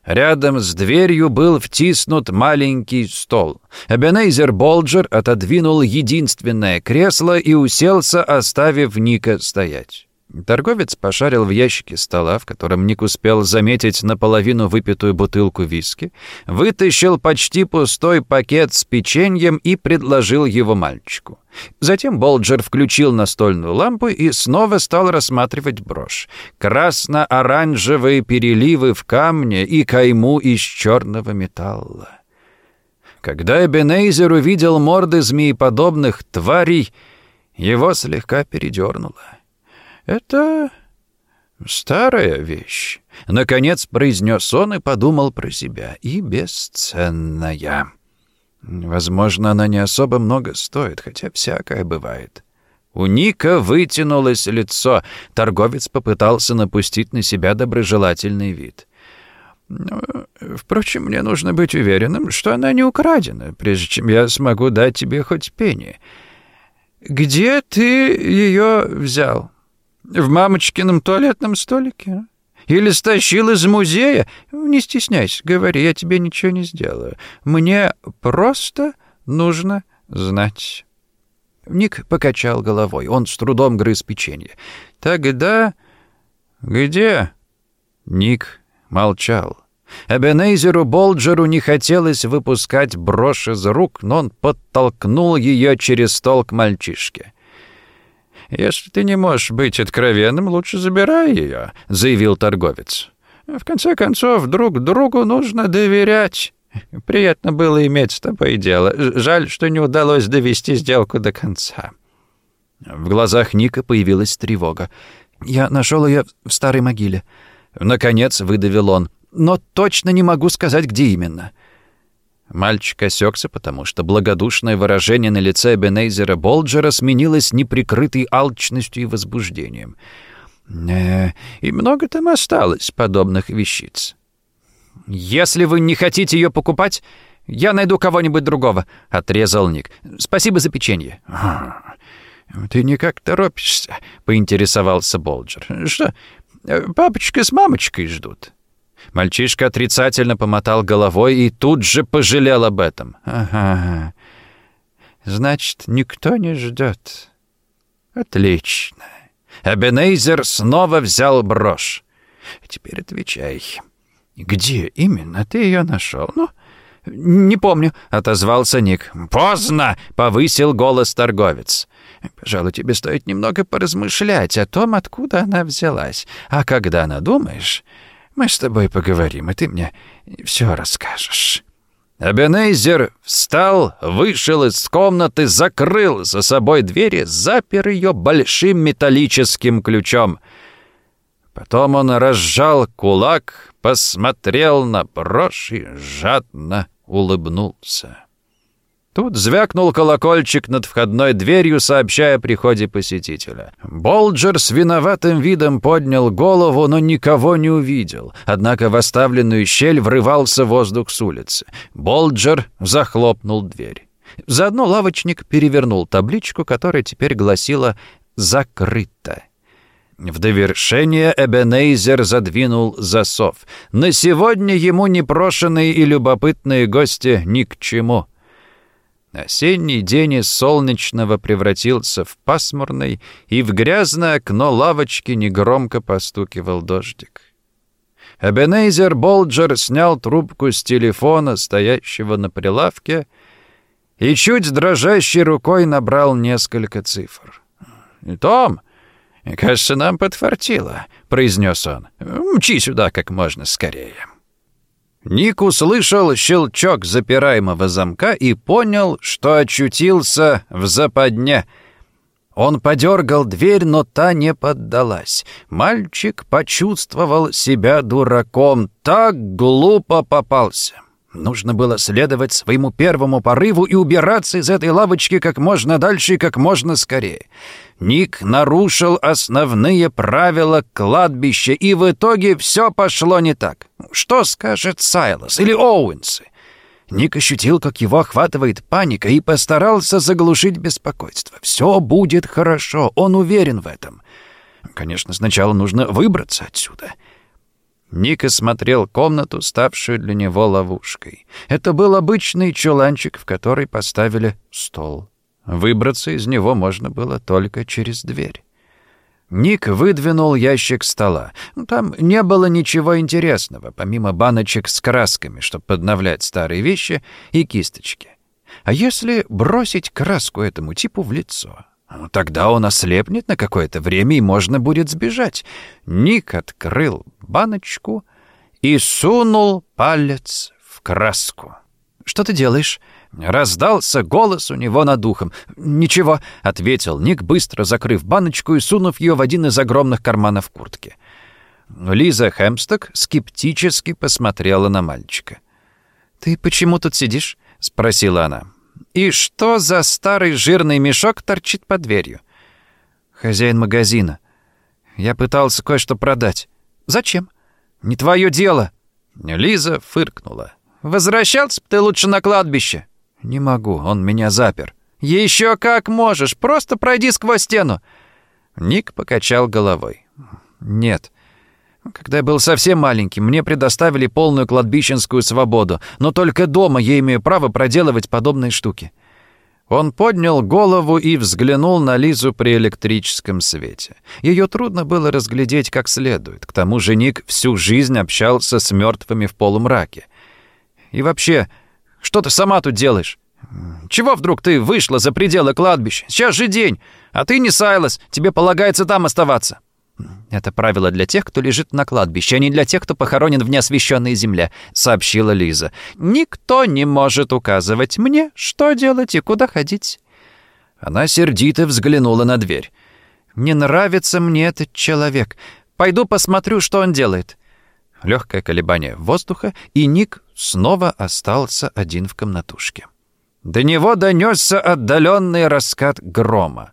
Рядом с дверью был втиснут маленький стол. Эбенейзер Болджер отодвинул единственное кресло и уселся, оставив Ника стоять. Торговец пошарил в ящике стола, в котором Ник успел заметить наполовину выпитую бутылку виски, вытащил почти пустой пакет с печеньем и предложил его мальчику. Затем Болджер включил настольную лампу и снова стал рассматривать брошь. Красно-оранжевые переливы в камне и кайму из черного металла. Когда Эбенейзер увидел морды змееподобных тварей, его слегка передернуло. «Это старая вещь», — наконец произнес он и подумал про себя. «И бесценная. Возможно, она не особо много стоит, хотя всякое бывает». У Ника вытянулось лицо. Торговец попытался напустить на себя доброжелательный вид. «Впрочем, мне нужно быть уверенным, что она не украдена, прежде чем я смогу дать тебе хоть пени. Где ты ее взял?» В мамочкином туалетном столике? Или стащил из музея? Не стесняйся, говори, я тебе ничего не сделаю. Мне просто нужно знать». Ник покачал головой. Он с трудом грыз печенье. «Тогда где?» Ник молчал. Эбенейзеру Болджеру не хотелось выпускать брошь из рук, но он подтолкнул ее через стол к мальчишке. «Если ты не можешь быть откровенным, лучше забирай ее», — заявил торговец. «В конце концов, друг другу нужно доверять. Приятно было иметь с тобой дело. Жаль, что не удалось довести сделку до конца». В глазах Ника появилась тревога. «Я нашел ее в старой могиле». Наконец выдавил он. «Но точно не могу сказать, где именно». Мальчик осекся, потому что благодушное выражение на лице Эбенейзера Болджера сменилось неприкрытой алчностью и возбуждением. «Э, «И много там осталось подобных вещиц». «Если вы не хотите ее покупать, я найду кого-нибудь другого», — отрезал Ник. «Спасибо за печенье». «Ты никак торопишься», — поинтересовался Болджер. «Что, папочка с мамочкой ждут?» Мальчишка отрицательно помотал головой и тут же пожалел об этом. «Ага, значит, никто не ждет. Отлично». Эбенейзер снова взял брошь. «Теперь отвечай. Где именно ты ее нашел? Ну, не помню», — отозвался Ник. «Поздно!» — повысил голос торговец. «Пожалуй, тебе стоит немного поразмышлять о том, откуда она взялась. А когда надумаешь, мы с тобой поговорим, и ты мне все расскажешь». Эбенейзер встал, вышел из комнаты, закрыл за собой двери, запер ее большим металлическим ключом. Потом он разжал кулак, посмотрел на брошь и жадно улыбнулся. Тут звякнул колокольчик над входной дверью, сообщая о приходе посетителя. Болджер с виноватым видом поднял голову, но никого не увидел. Однако в оставленную щель врывался воздух с улицы. Болджер захлопнул дверь. Заодно лавочник перевернул табличку, которая теперь гласила «Закрыто». В довершение Эбенейзер задвинул засов. На сегодня ему непрошенные и любопытные гости ни к чему — Осенний день из солнечного превратился в пасмурный, и в грязное окно лавочки негромко постукивал дождик. Эбенейзер Болджер снял трубку с телефона, стоящего на прилавке, и чуть дрожащей рукой набрал несколько цифр. «Том, кажется, нам подфартило», — произнес он. «Мчи сюда как можно скорее». Ник услышал щелчок запираемого замка и понял, что очутился в западне. Он подергал дверь, но та не поддалась. Мальчик почувствовал себя дураком, так глупо попался. Нужно было следовать своему первому порыву и убираться из этой лавочки как можно дальше и как можно скорее. Ник нарушил основные правила кладбища, и в итоге все пошло не так. Что скажет Сайлос или Оуэнсы? Ник ощутил, как его охватывает паника, и постарался заглушить беспокойство. Все будет хорошо, он уверен в этом. Конечно, сначала нужно выбраться отсюда. Ник осмотрел комнату, ставшую для него ловушкой. Это был обычный чуланчик, в который поставили стол. Выбраться из него можно было только через дверь. Ник выдвинул ящик стола. Там не было ничего интересного, помимо баночек с красками, чтобы подновлять старые вещи, и кисточки. А если бросить краску этому типу в лицо? Ну, тогда он ослепнет на какое-то время, и можно будет сбежать. Ник открыл баночку и сунул палец в краску. «Что ты делаешь?» Раздался голос у него над ухом. «Ничего», — ответил Ник, быстро закрыв баночку и сунув ее в один из огромных карманов куртки. Лиза Хэмсток скептически посмотрела на мальчика. «Ты почему тут сидишь?» — спросила она. «И что за старый жирный мешок торчит под дверью?» «Хозяин магазина. Я пытался кое-что продать». «Зачем?» «Не твое дело». Лиза фыркнула. «Возвращался бы ты лучше на кладбище». «Не могу, он меня запер». «Еще как можешь, просто пройди сквозь стену». Ник покачал головой. «Нет». Когда я был совсем маленький, мне предоставили полную кладбищенскую свободу, но только дома я имею право проделывать подобные штуки. Он поднял голову и взглянул на Лизу при электрическом свете. Ее трудно было разглядеть как следует. К тому же Ник всю жизнь общался с мертвыми в полумраке. И вообще, что ты сама тут делаешь? Чего вдруг ты вышла за пределы кладбища? Сейчас же день, а ты не Сайлос, тебе полагается там оставаться. «Это правило для тех, кто лежит на кладбище, а не для тех, кто похоронен в неосвещенной земле», — сообщила Лиза. «Никто не может указывать мне, что делать и куда ходить». Она сердито взглянула на дверь. «Не нравится мне этот человек. Пойду посмотрю, что он делает». Легкое колебание воздуха, и Ник снова остался один в комнатушке. До него донесся отдаленный раскат грома.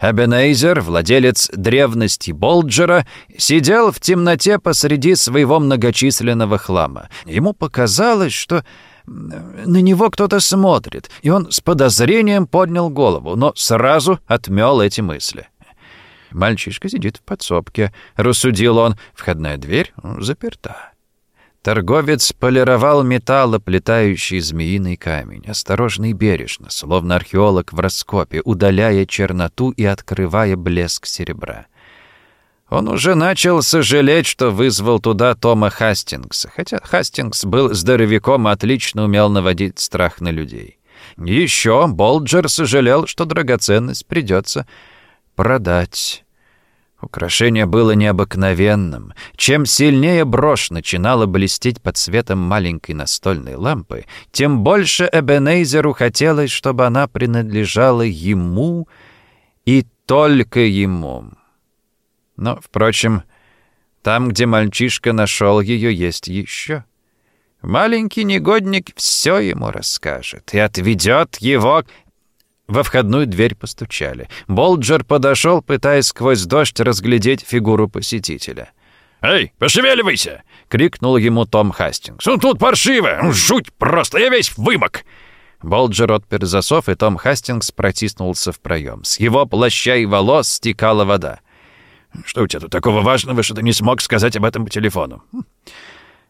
Эбенейзер, владелец древности Болджера, сидел в темноте посреди своего многочисленного хлама. Ему показалось, что на него кто-то смотрит, и он с подозрением поднял голову, но сразу отмел эти мысли. Мальчишка сидит в подсобке, рассудил он, входная дверь заперта. Торговец полировал металл, оплетающий змеиный камень, осторожно и бережно, словно археолог в раскопе, удаляя черноту и открывая блеск серебра. Он уже начал сожалеть, что вызвал туда Тома Хастингса, хотя Хастингс был здоровяком и отлично умел наводить страх на людей. Еще Болджер сожалел, что драгоценность придется продать. Украшение было необыкновенным. Чем сильнее брошь начинала блестеть под светом маленькой настольной лампы, тем больше Эбенейзеру хотелось, чтобы она принадлежала ему и только ему. Но, впрочем, там, где мальчишка нашел ее, есть еще. Маленький негодник все ему расскажет и отведет его во входную дверь постучали. Болджер подошел, пытаясь сквозь дождь разглядеть фигуру посетителя.
«Эй, пошевеливайся!» — крикнул ему Том Хастингс. «Ну тут паршиво! Жуть просто! Я весь вымок!»
Болджер отпер засов, и Том Хастингс протиснулся в проем. С его плаща и волос стекала вода.
«Что у тебя тут такого важного, что ты не смог сказать об этом по телефону?»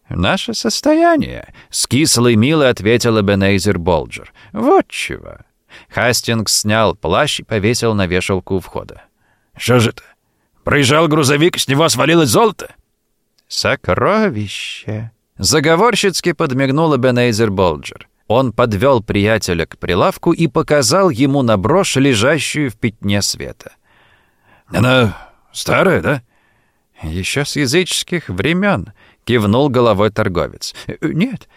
«Наше состояние», — с кислой милой ответил Эбенейзер Болджер. «Вот чего. Хастингс снял плащ и повесил на вешалку у входа.
«Что же это? Проезжал грузовик, с него свалилось золото?»
«Сокровище!» Заговорщицки подмигнул Эбенейзер Болджер. Он подвел приятеля к прилавку и показал ему на брошь, лежащую в пятне света.
«Она старая, да?»
«Еще с языческих времен», — кивнул головой торговец. «Нет,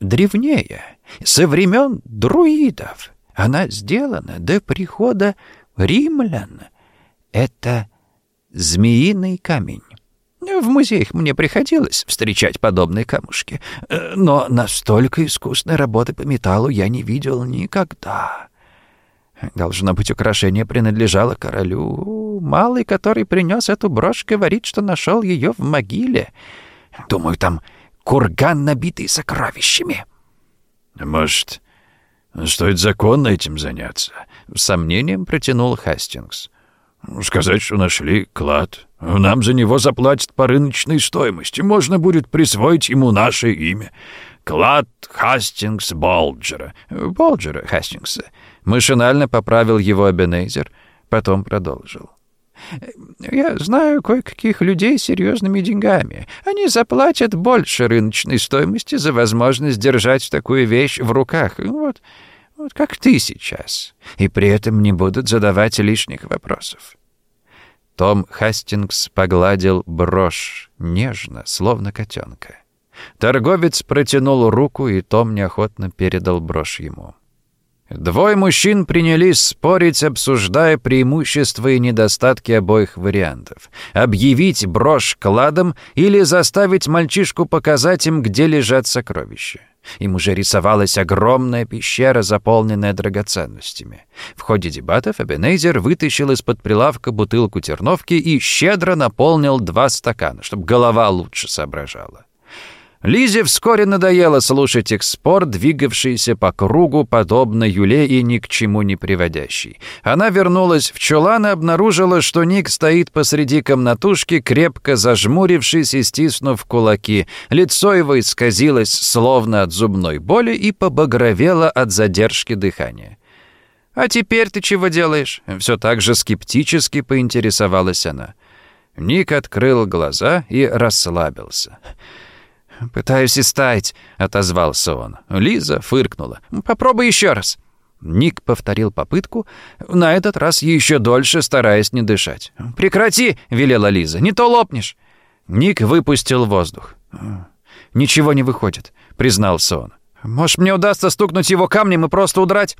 древнее, со времен друидов». Она сделана до прихода римлян. Это змеиный камень. В музеях мне приходилось встречать подобные камушки, но настолько искусной работы по металлу я не видел никогда. Должно быть, украшение принадлежало королю. Малый, который принес эту брошь, говорит, что нашел ее в могиле. Думаю, там курган, набитый сокровищами.
Может, «Стоит законно этим заняться», —
с сомнением протянул Хастингс.
«Сказать, что нашли клад. Нам за него заплатят по рыночной стоимости. Можно будет присвоить ему наше имя. Клад Хастингс Болджера».
«Болджера Хастингса». Машинально поправил его Эбенейзер, потом продолжил. Я знаю кое-каких людей с серьезными деньгами. Они заплатят больше рыночной стоимости за возможность держать такую вещь в руках. Вот, вот как ты сейчас. И при этом не будут задавать лишних вопросов. Том Хастингс погладил брошь нежно, словно котенка. Торговец протянул руку, и Том неохотно передал брошь ему. Двое мужчин принялись спорить, обсуждая преимущества и недостатки обоих вариантов. Объявить брошь кладом или заставить мальчишку показать им, где лежат сокровища. Им уже рисовалась огромная пещера, заполненная драгоценностями. В ходе дебатов Эбенейзер вытащил из-под прилавка бутылку терновки и щедро наполнил два стакана, чтобы голова лучше соображала. Лизе вскоре надоело слушать их спор, двигавшийся по кругу, подобно Юле и ни к чему не приводящий. Она вернулась в чулан и обнаружила, что Ник стоит посреди комнатушки, крепко зажмурившись и стиснув кулаки. Лицо его исказилось, словно от зубной боли, и побагровело от задержки дыхания. «А теперь ты чего делаешь?» Все так же скептически поинтересовалась она. Ник открыл глаза и расслабился. «Пытаюсь истаять», — отозвался он. Лиза фыркнула. «Попробуй еще раз». Ник повторил попытку, на этот раз еще дольше, стараясь не дышать. «Прекрати!» — велела Лиза. «Не то лопнешь!» Ник выпустил воздух. «Ничего не выходит», — признался он. «Может, мне удастся стукнуть его камнем и просто удрать?»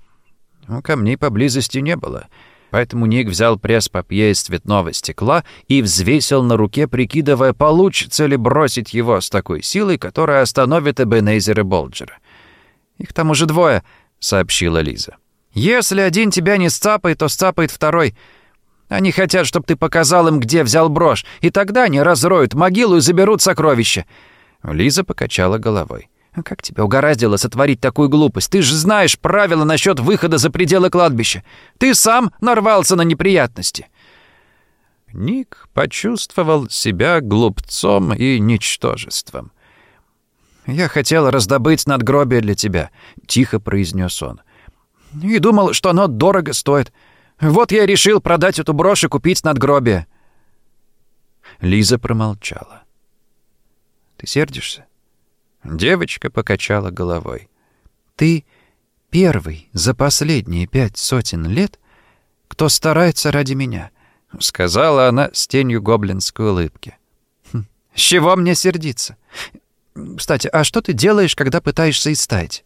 ну, Камней поблизости не было. Поэтому Ник взял пресс-папье из цветного стекла и взвесил на руке, прикидывая, получится ли бросить его с такой силой, которая остановит Эбенейзера Болджера. «Их там уже двое», — сообщила Лиза. «Если один тебя не сцапает, то сцапает второй. Они хотят, чтобы ты показал им, где взял брошь, и тогда они разроют могилу и заберут сокровища». Лиза покачала головой. А как тебя угораздило сотворить такую глупость? Ты же знаешь правила насчет выхода за пределы кладбища. Ты сам нарвался на неприятности». Ник почувствовал себя глупцом и ничтожеством. «Я хотел раздобыть надгробие для тебя», — тихо произнес он. «И думал, что оно дорого стоит. Вот я решил продать эту брошь и купить надгробие». Лиза промолчала. «Ты сердишься?» Девочка покачала головой. «Ты первый за последние пять сотен лет, кто старается ради меня», — сказала она с тенью гоблинской улыбки. «Хм, «С чего мне сердиться? Кстати, а что ты делаешь, когда пытаешься истаять?»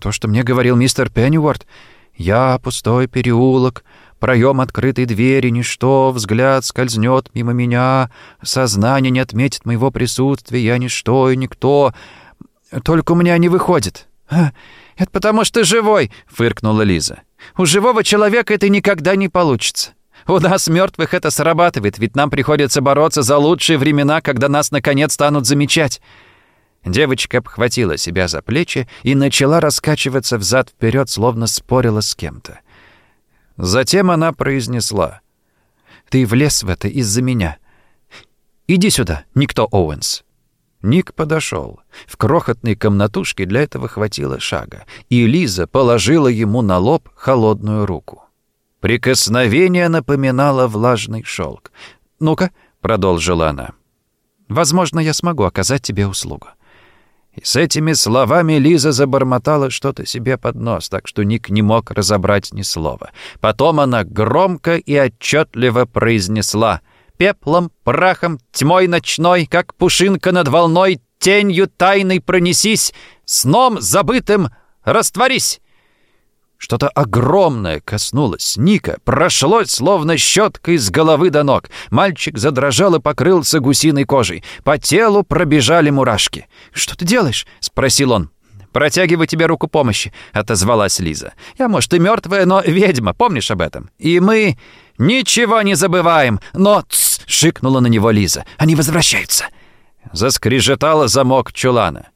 «То, что мне говорил мистер Пенниуорт. Я пустой переулок, проем открытой двери, ничто, взгляд скользнет мимо меня, сознание не отметит моего присутствия, я ничто и никто. Только у меня не выходит. «Это потому что живой», — фыркнула Лиза. «У живого человека это никогда не получится. У нас, мертвых, это срабатывает, ведь нам приходится бороться за лучшие времена, когда нас, наконец, станут замечать». Девочка обхватила себя за плечи и начала раскачиваться взад-вперед, словно спорила с кем-то. Затем она произнесла. «Ты влез в это из-за меня. Иди сюда, никто Оуэнс». Ник подошел. В крохотной комнатушке для этого хватило шага, и Лиза положила ему на лоб холодную руку. Прикосновение напоминало влажный шелк. «Ну-ка», — продолжила она, — «возможно, я смогу оказать тебе услугу. И с этими словами Лиза забормотала что-то себе под нос, так что Ник не мог разобрать ни слова. Потом она громко и отчетливо произнесла «Пеплом, прахом, тьмой ночной, как пушинка над волной, тенью тайной пронесись, сном забытым растворись!» Что-то огромное коснулось Ника, прошлось словно щеткой с головы до ног. Мальчик задрожал и покрылся гусиной кожей. По телу пробежали мурашки. «Что ты делаешь?» — спросил он. «Протягиваю тебе руку помощи», — отозвалась Лиза. «Я, может, и мертвая, но ведьма, помнишь об этом? И мы ничего не забываем, но...» «Тсс!» — шикнула на него Лиза. «Они возвращаются!» Заскрежетала замок чулана.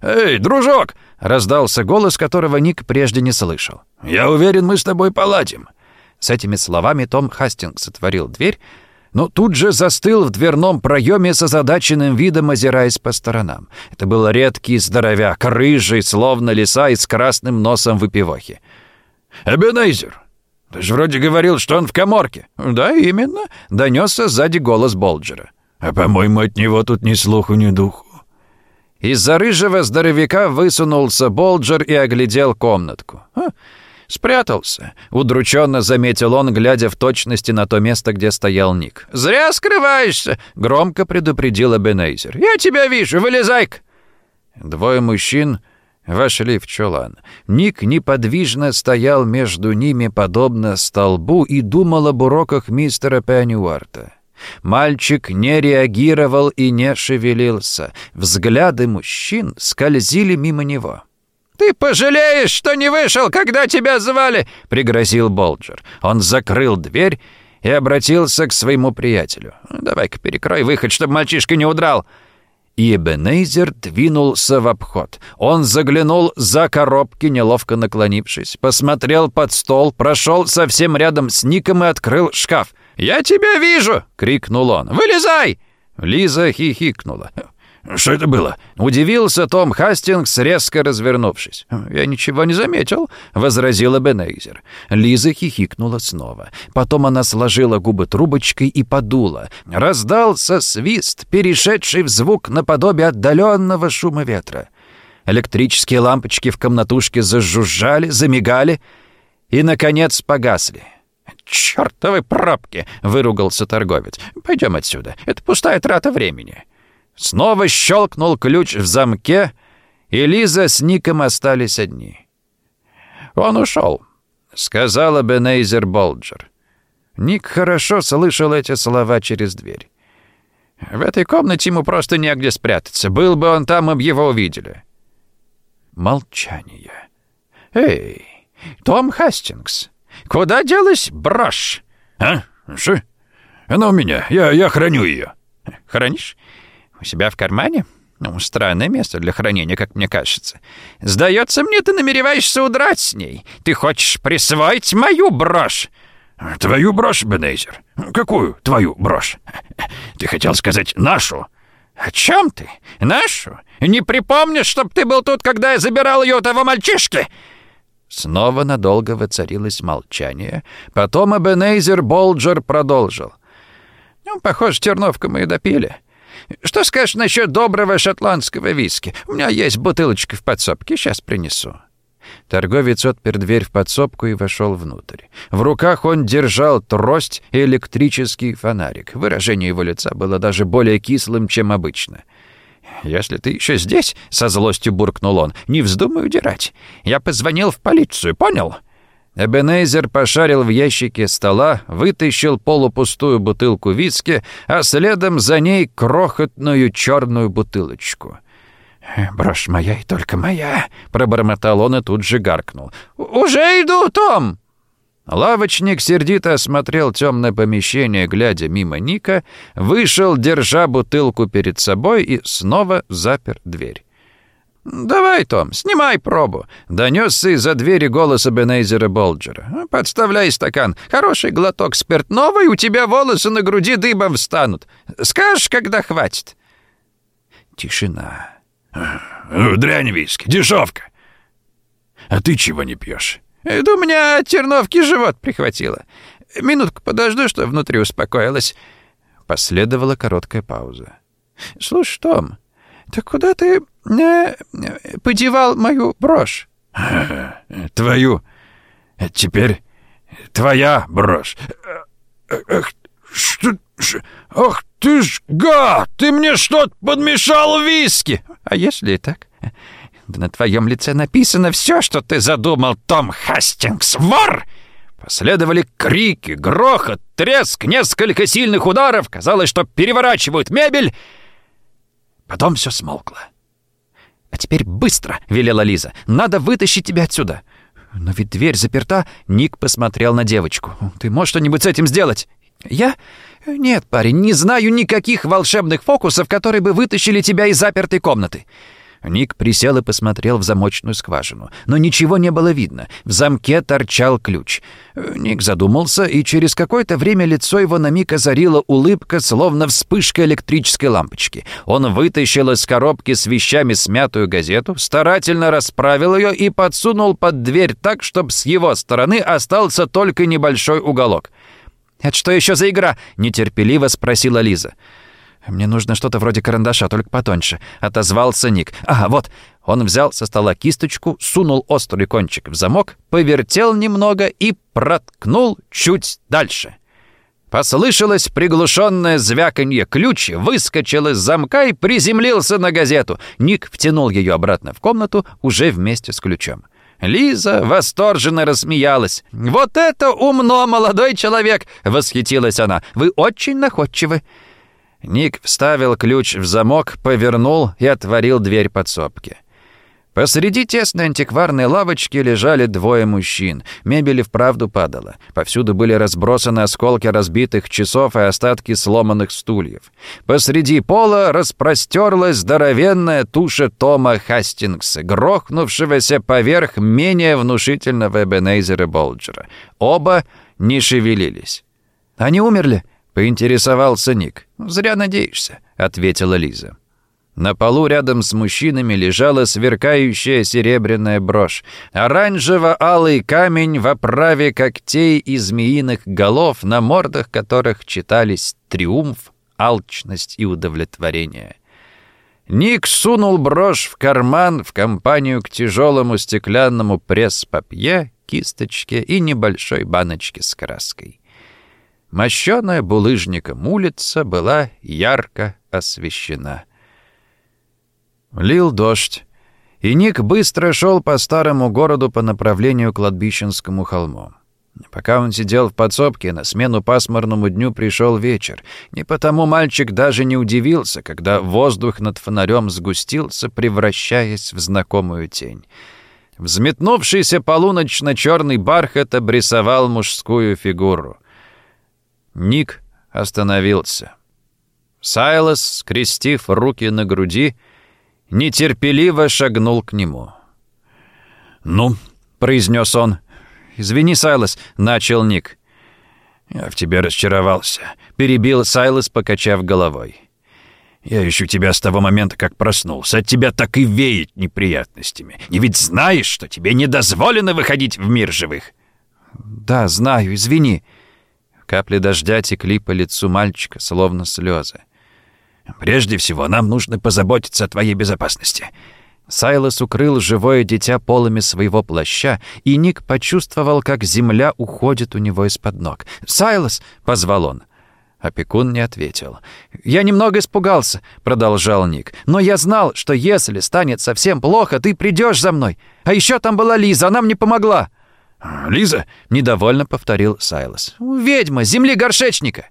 «Эй, дружок!» Раздался голос, которого Ник прежде не слышал. «Я уверен, мы с тобой поладим». С этими словами Том Хастингс отворил дверь,
но тут же застыл в дверном проеме с озадаченным видом, озираясь по сторонам. Это был редкий здоровяк, рыжий, словно лиса и с красным носом выпивохи. «Эбенейзер, ты же вроде говорил, что он в коморке».
«Да, именно», — донесся сзади голос Болджера.
«А, по-моему, от него тут ни слуху, ни духу».
Из-за рыжего здоровяка высунулся Болджер и оглядел комнатку. «Спрятался», — удрученно заметил он, глядя в точности на то место, где стоял Ник. «Зря скрываешься», — громко предупредил Эбенейзер. «Я тебя вижу, вылезай-ка». Двое мужчин вошли в чулан. Ник неподвижно стоял между ними, подобно столбу, и думал об уроках мистера Пеннюарта. Мальчик не реагировал и не шевелился. Взгляды мужчин скользили мимо него. «Ты пожалеешь, что не вышел, когда тебя звали!» — пригрозил Болджер. Он закрыл дверь и обратился к своему приятелю. «Давай-ка перекрой выход, чтобы мальчишка не удрал!» И Эбенейзер двинулся в обход. Он заглянул за коробки, неловко наклонившись, посмотрел под стол, прошел совсем рядом с Ником и открыл шкаф. «Я тебя вижу!» — крикнул он. «Вылезай!» Лиза хихикнула.
«Что это было?»
Удивился Том Хастингс, резко развернувшись. «Я ничего не заметил», — возразила Бенейзер. Лиза хихикнула снова. Потом она сложила губы трубочкой и подула. Раздался свист, перешедший в звук наподобие отдаленного шума ветра. Электрические лампочки в комнатушке зажужжали, замигали и, наконец, погасли. «Чёртовы пробки!» — выругался торговец. «Пойдем отсюда. Это пустая трата времени». Снова щелкнул ключ в замке, и Лиза с Ником остались одни. «Он ушел», — сказала Бенейзер Болджер. Ник хорошо слышал эти слова через дверь. В этой комнате ему просто негде спрятаться. Был бы он там, мы бы его увидели. Молчание. «Эй, Том Хастингс, куда делась брошь?»
«А? Что? Она у меня. Я, я храню ее».
«Хранишь? У себя в кармане? Ну, странное место для хранения, как мне кажется. Сдается мне, ты намереваешься удрать с ней. Ты хочешь присвоить мою брошь?»
«Твою брошь, Бенейзер? Какую твою брошь? Ты хотел сказать нашу?»
«О чем ты? Нашу? Не припомнишь, чтоб ты был тут, когда я забирал ее у того мальчишки?» Снова надолго воцарилось молчание. Потом Эбенейзер Болджер продолжил. «Ну, похоже, терновку мы и допили. Что скажешь насчет доброго шотландского виски? У меня есть бутылочка в подсобке, сейчас принесу». Торговец отпер дверь в подсобку и вошел внутрь. В руках он держал трость и электрический фонарик. Выражение его лица было даже более кислым, чем обычно. «Если ты еще здесь», — со злостью буркнул он, — «не вздумай удирать. Я позвонил в полицию, понял?» Эбенейзер пошарил в ящике стола, вытащил полупустую бутылку виски, а следом за ней крохотную черную бутылочку. «Брошь моя и только моя», — пробормотал он и тут же гаркнул. «Уже иду, Том!» Лавочник сердито осмотрел темное помещение, глядя мимо Ника, вышел, держа бутылку перед собой и снова запер дверь. «Давай, Том, снимай пробу», — донесся из-за двери голос Бенейзера Болджера. «Подставляй стакан. Хороший глоток спиртного, и у тебя волосы на груди дыбом встанут. Скажешь, когда хватит?» Тишина.
«Дрянь виски, дешевка. А ты чего не пьешь?»
«Да у меня от терновки живот прихватило. Минутку подожду, что внутри успокоилась». Последовала короткая пауза. «Слушай, Том, так куда ты э, подевал мою брошь?»
«Твою. Теперь твоя брошь. Ах, что... Ах ты ж гад! Ты мне что-то подмешал в виски!»
«А если и так?» Да на твоем лице написано все, что ты задумал, Том Хастингс, вор!» Последовали крики, грохот, треск, несколько сильных ударов. Казалось, что переворачивают мебель. Потом все смолкло. «А теперь быстро!» — велела Лиза. «Надо вытащить тебя отсюда!» «Но ведь дверь заперта!» Ник посмотрел на девочку. «Ты можешь что-нибудь с этим сделать?» «Я? Нет, парень, не знаю никаких волшебных фокусов, которые бы вытащили тебя из запертой комнаты.
Ник присел и посмотрел в замочную скважину. Но ничего не было видно. В замке торчал ключ. Ник задумался, и через какое-то время лицо его на миг озарила улыбка, словно вспышка электрической лампочки. Он вытащил из коробки с вещами смятую газету, старательно расправил ее и подсунул под дверь так, чтобы с его стороны остался только небольшой уголок. «Это что еще за игра?» — нетерпеливо спросила Лиза. «Мне нужно что-то вроде карандаша, только потоньше», — отозвался Ник. «Ага, вот». Он взял со стола кисточку, сунул острый кончик в замок, повертел немного и проткнул чуть дальше. Послышалось приглушенное звяканье. Ключ выскочил из замка и приземлился на газету. Ник втянул ее обратно в комнату уже вместе с ключом. Лиза восторженно рассмеялась. «Вот это умно, молодой человек!» — восхитилась она. «Вы очень находчивы». Ник вставил ключ в замок, повернул и отворил дверь подсобки. Посреди тесной антикварной лавочки лежали двое мужчин. Мебель и вправду падала. Повсюду были разбросаны осколки разбитых часов и остатки сломанных стульев. Посреди пола распростерлась здоровенная туша Тома Хастингса, грохнувшегося поверх менее внушительного Эбенейзера Болджера. Оба не шевелились. «Они умерли?» — поинтересовался Ник. «Зря надеешься», — ответила Лиза. На полу рядом с мужчинами лежала сверкающая серебряная брошь. Оранжево-алый камень в оправе когтей и змеиных голов, на мордах которых читались триумф, алчность и удовлетворение. Ник сунул брошь в карман в компанию к тяжелому стеклянному пресс-папье, кисточке и небольшой баночке с краской. Мощеная булыжником улица была ярко освещена. Лил дождь, и Ник быстро шел по старому городу по направлению к кладбищенскому холму. Пока он сидел в подсобке, на смену пасмурному дню пришел вечер. Не потому мальчик даже не удивился, когда воздух над фонарем сгустился, превращаясь в знакомую тень. Взметнувшийся полуночно-черный бархат обрисовал мужскую фигуру. Ник остановился. Сайлос, скрестив руки на груди, нетерпеливо шагнул к нему. «Ну», — произнес он. «Извини, Сайлос», — начал Ник. «Я в тебе расчаровался», — перебил Сайлос, покачав головой. «Я ищу тебя с того момента, как проснулся. От тебя так и веет неприятностями. И ведь знаешь, что тебе не дозволено выходить в мир живых». «Да, знаю, извини». Капли дождя текли по лицу мальчика, словно слезы. «Прежде всего, нам нужно позаботиться о твоей безопасности». Сайлос укрыл живое дитя полами своего плаща, и Ник почувствовал, как земля уходит у него из-под ног. «Сайлос!» — позвал он. Опекун не ответил. «Я немного испугался», — продолжал Ник. «Но я знал, что если станет совсем плохо, ты придешь за мной. А еще там была Лиза, она мне помогла».
«Лиза?»
— недовольно повторил Сайлос. «Ведьма, земли горшечника».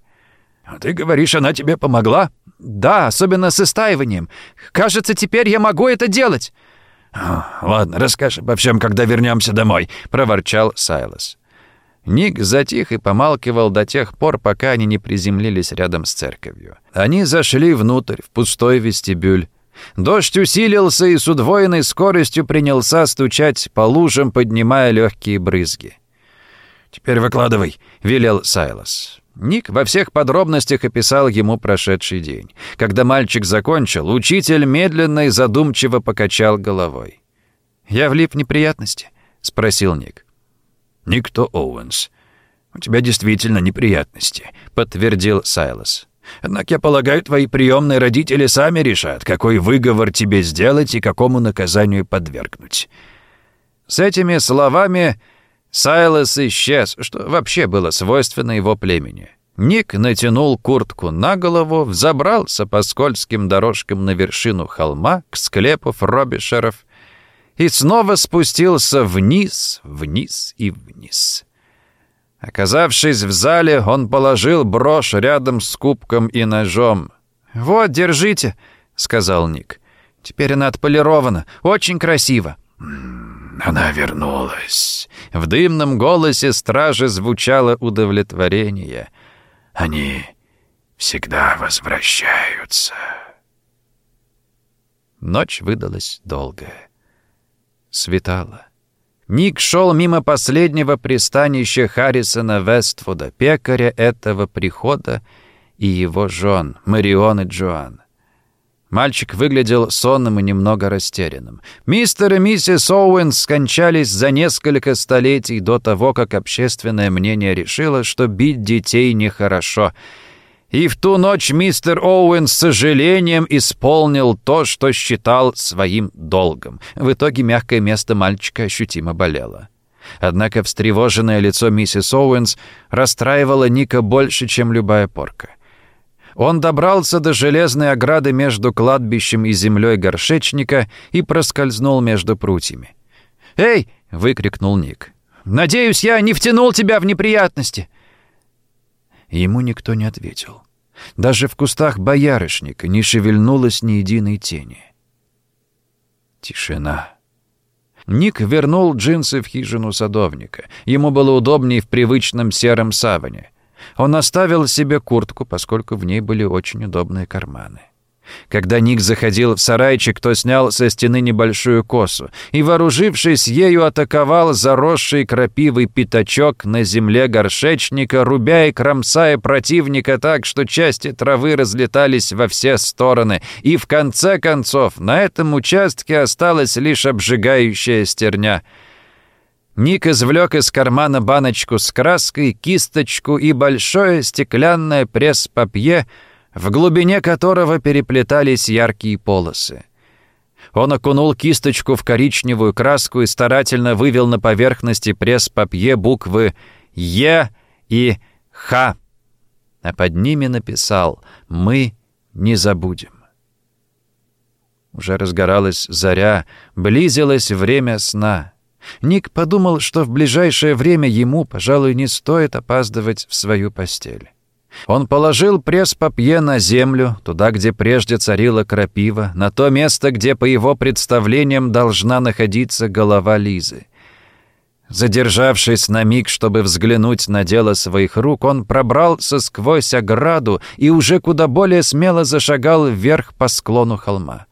«А «Ты говоришь, она тебе помогла?»
«Да, особенно с истаиванием. Кажется, теперь я могу это делать».
«Ладно, расскажи обо всем, когда вернемся домой», — проворчал Сайлос.
Ник затих и помалкивал до тех пор, пока они не приземлились рядом с церковью. Они зашли внутрь, в пустой вестибюль. Дождь усилился и с удвоенной скоростью принялся стучать по лужам, поднимая легкие брызги.
«Теперь выкладывай», — велел Сайлос.
Ник во всех подробностях описал ему прошедший день. Когда мальчик закончил, учитель медленно и задумчиво покачал головой. «Я влип в неприятности?» — спросил Ник.
«Никто Оуэнс. У тебя действительно неприятности», — подтвердил Сайлос. «Однако, я полагаю, твои приемные родители сами решат, какой выговор тебе сделать и какому наказанию подвергнуть».
С этими словами Сайлос исчез, что вообще было свойственно его племени. Ник натянул куртку на голову, взобрался по скользким дорожкам на вершину холма к склепу Фробишеров и снова спустился вниз, вниз и вниз. Оказавшись в зале, он положил брошь рядом с кубком и ножом. «Вот, держите», — сказал Ник. «Теперь она отполирована. Очень красиво».
«Она вернулась».
В дымном голосе стражи звучало удовлетворение.
«Они всегда возвращаются».
Ночь выдалась долгая. Светало. Ник шел мимо последнего пристанища Харрисона Вестфуда, пекаря этого прихода, и его жен, Марион и Джоан. Мальчик выглядел сонным и немного растерянным. Мистер и миссис Оуэнс скончались за несколько столетий до того, как общественное мнение решило, что бить детей нехорошо. И в ту ночь мистер Оуэн с сожалением исполнил то, что считал своим долгом. В итоге мягкое место мальчика ощутимо болело. Однако встревоженное лицо миссис Оуэнс расстраивало Ника больше, чем любая порка. Он добрался до железной ограды между кладбищем и землей горшечника и проскользнул между прутьями. «Эй!» — выкрикнул Ник. «Надеюсь, я не втянул тебя в неприятности!» Ему никто не ответил. Даже в кустах боярышника не шевельнулось ни единой тени. Тишина. Ник вернул джинсы в хижину садовника. Ему было удобнее в привычном сером саване. Он оставил себе куртку, поскольку в ней были очень удобные карманы. Когда Ник заходил в сарайчик, то снял со стены небольшую косу и, вооружившись ею, атаковал заросший крапивый пятачок на земле горшечника, рубя и кромсая противника так, что части травы разлетались во все стороны, и в конце концов на этом участке осталась лишь обжигающая стерня — Ник извлек из кармана баночку с краской, кисточку и большое стеклянное пресс-папье, в глубине которого переплетались яркие полосы. Он окунул кисточку в коричневую краску и старательно вывел на поверхности пресс-папье буквы «Е» и «Х», а под ними написал «Мы не забудем». Уже разгоралась заря, близилось время сна — Ник подумал, что в ближайшее время ему, пожалуй, не стоит опаздывать в свою постель. Он положил пресс-папье на землю, туда, где прежде царила крапива, на то место, где, по его представлениям, должна находиться голова Лизы. Задержавшись на миг, чтобы взглянуть на дело своих рук, он пробрался сквозь ограду и уже куда более смело зашагал вверх по склону холма.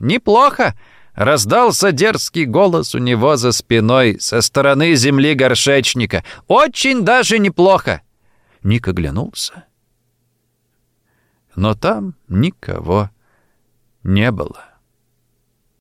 «Неплохо!» Раздался дерзкий голос у него за спиной со стороны земли горшечника. «Очень даже неплохо!» Ник оглянулся. Но там никого не было.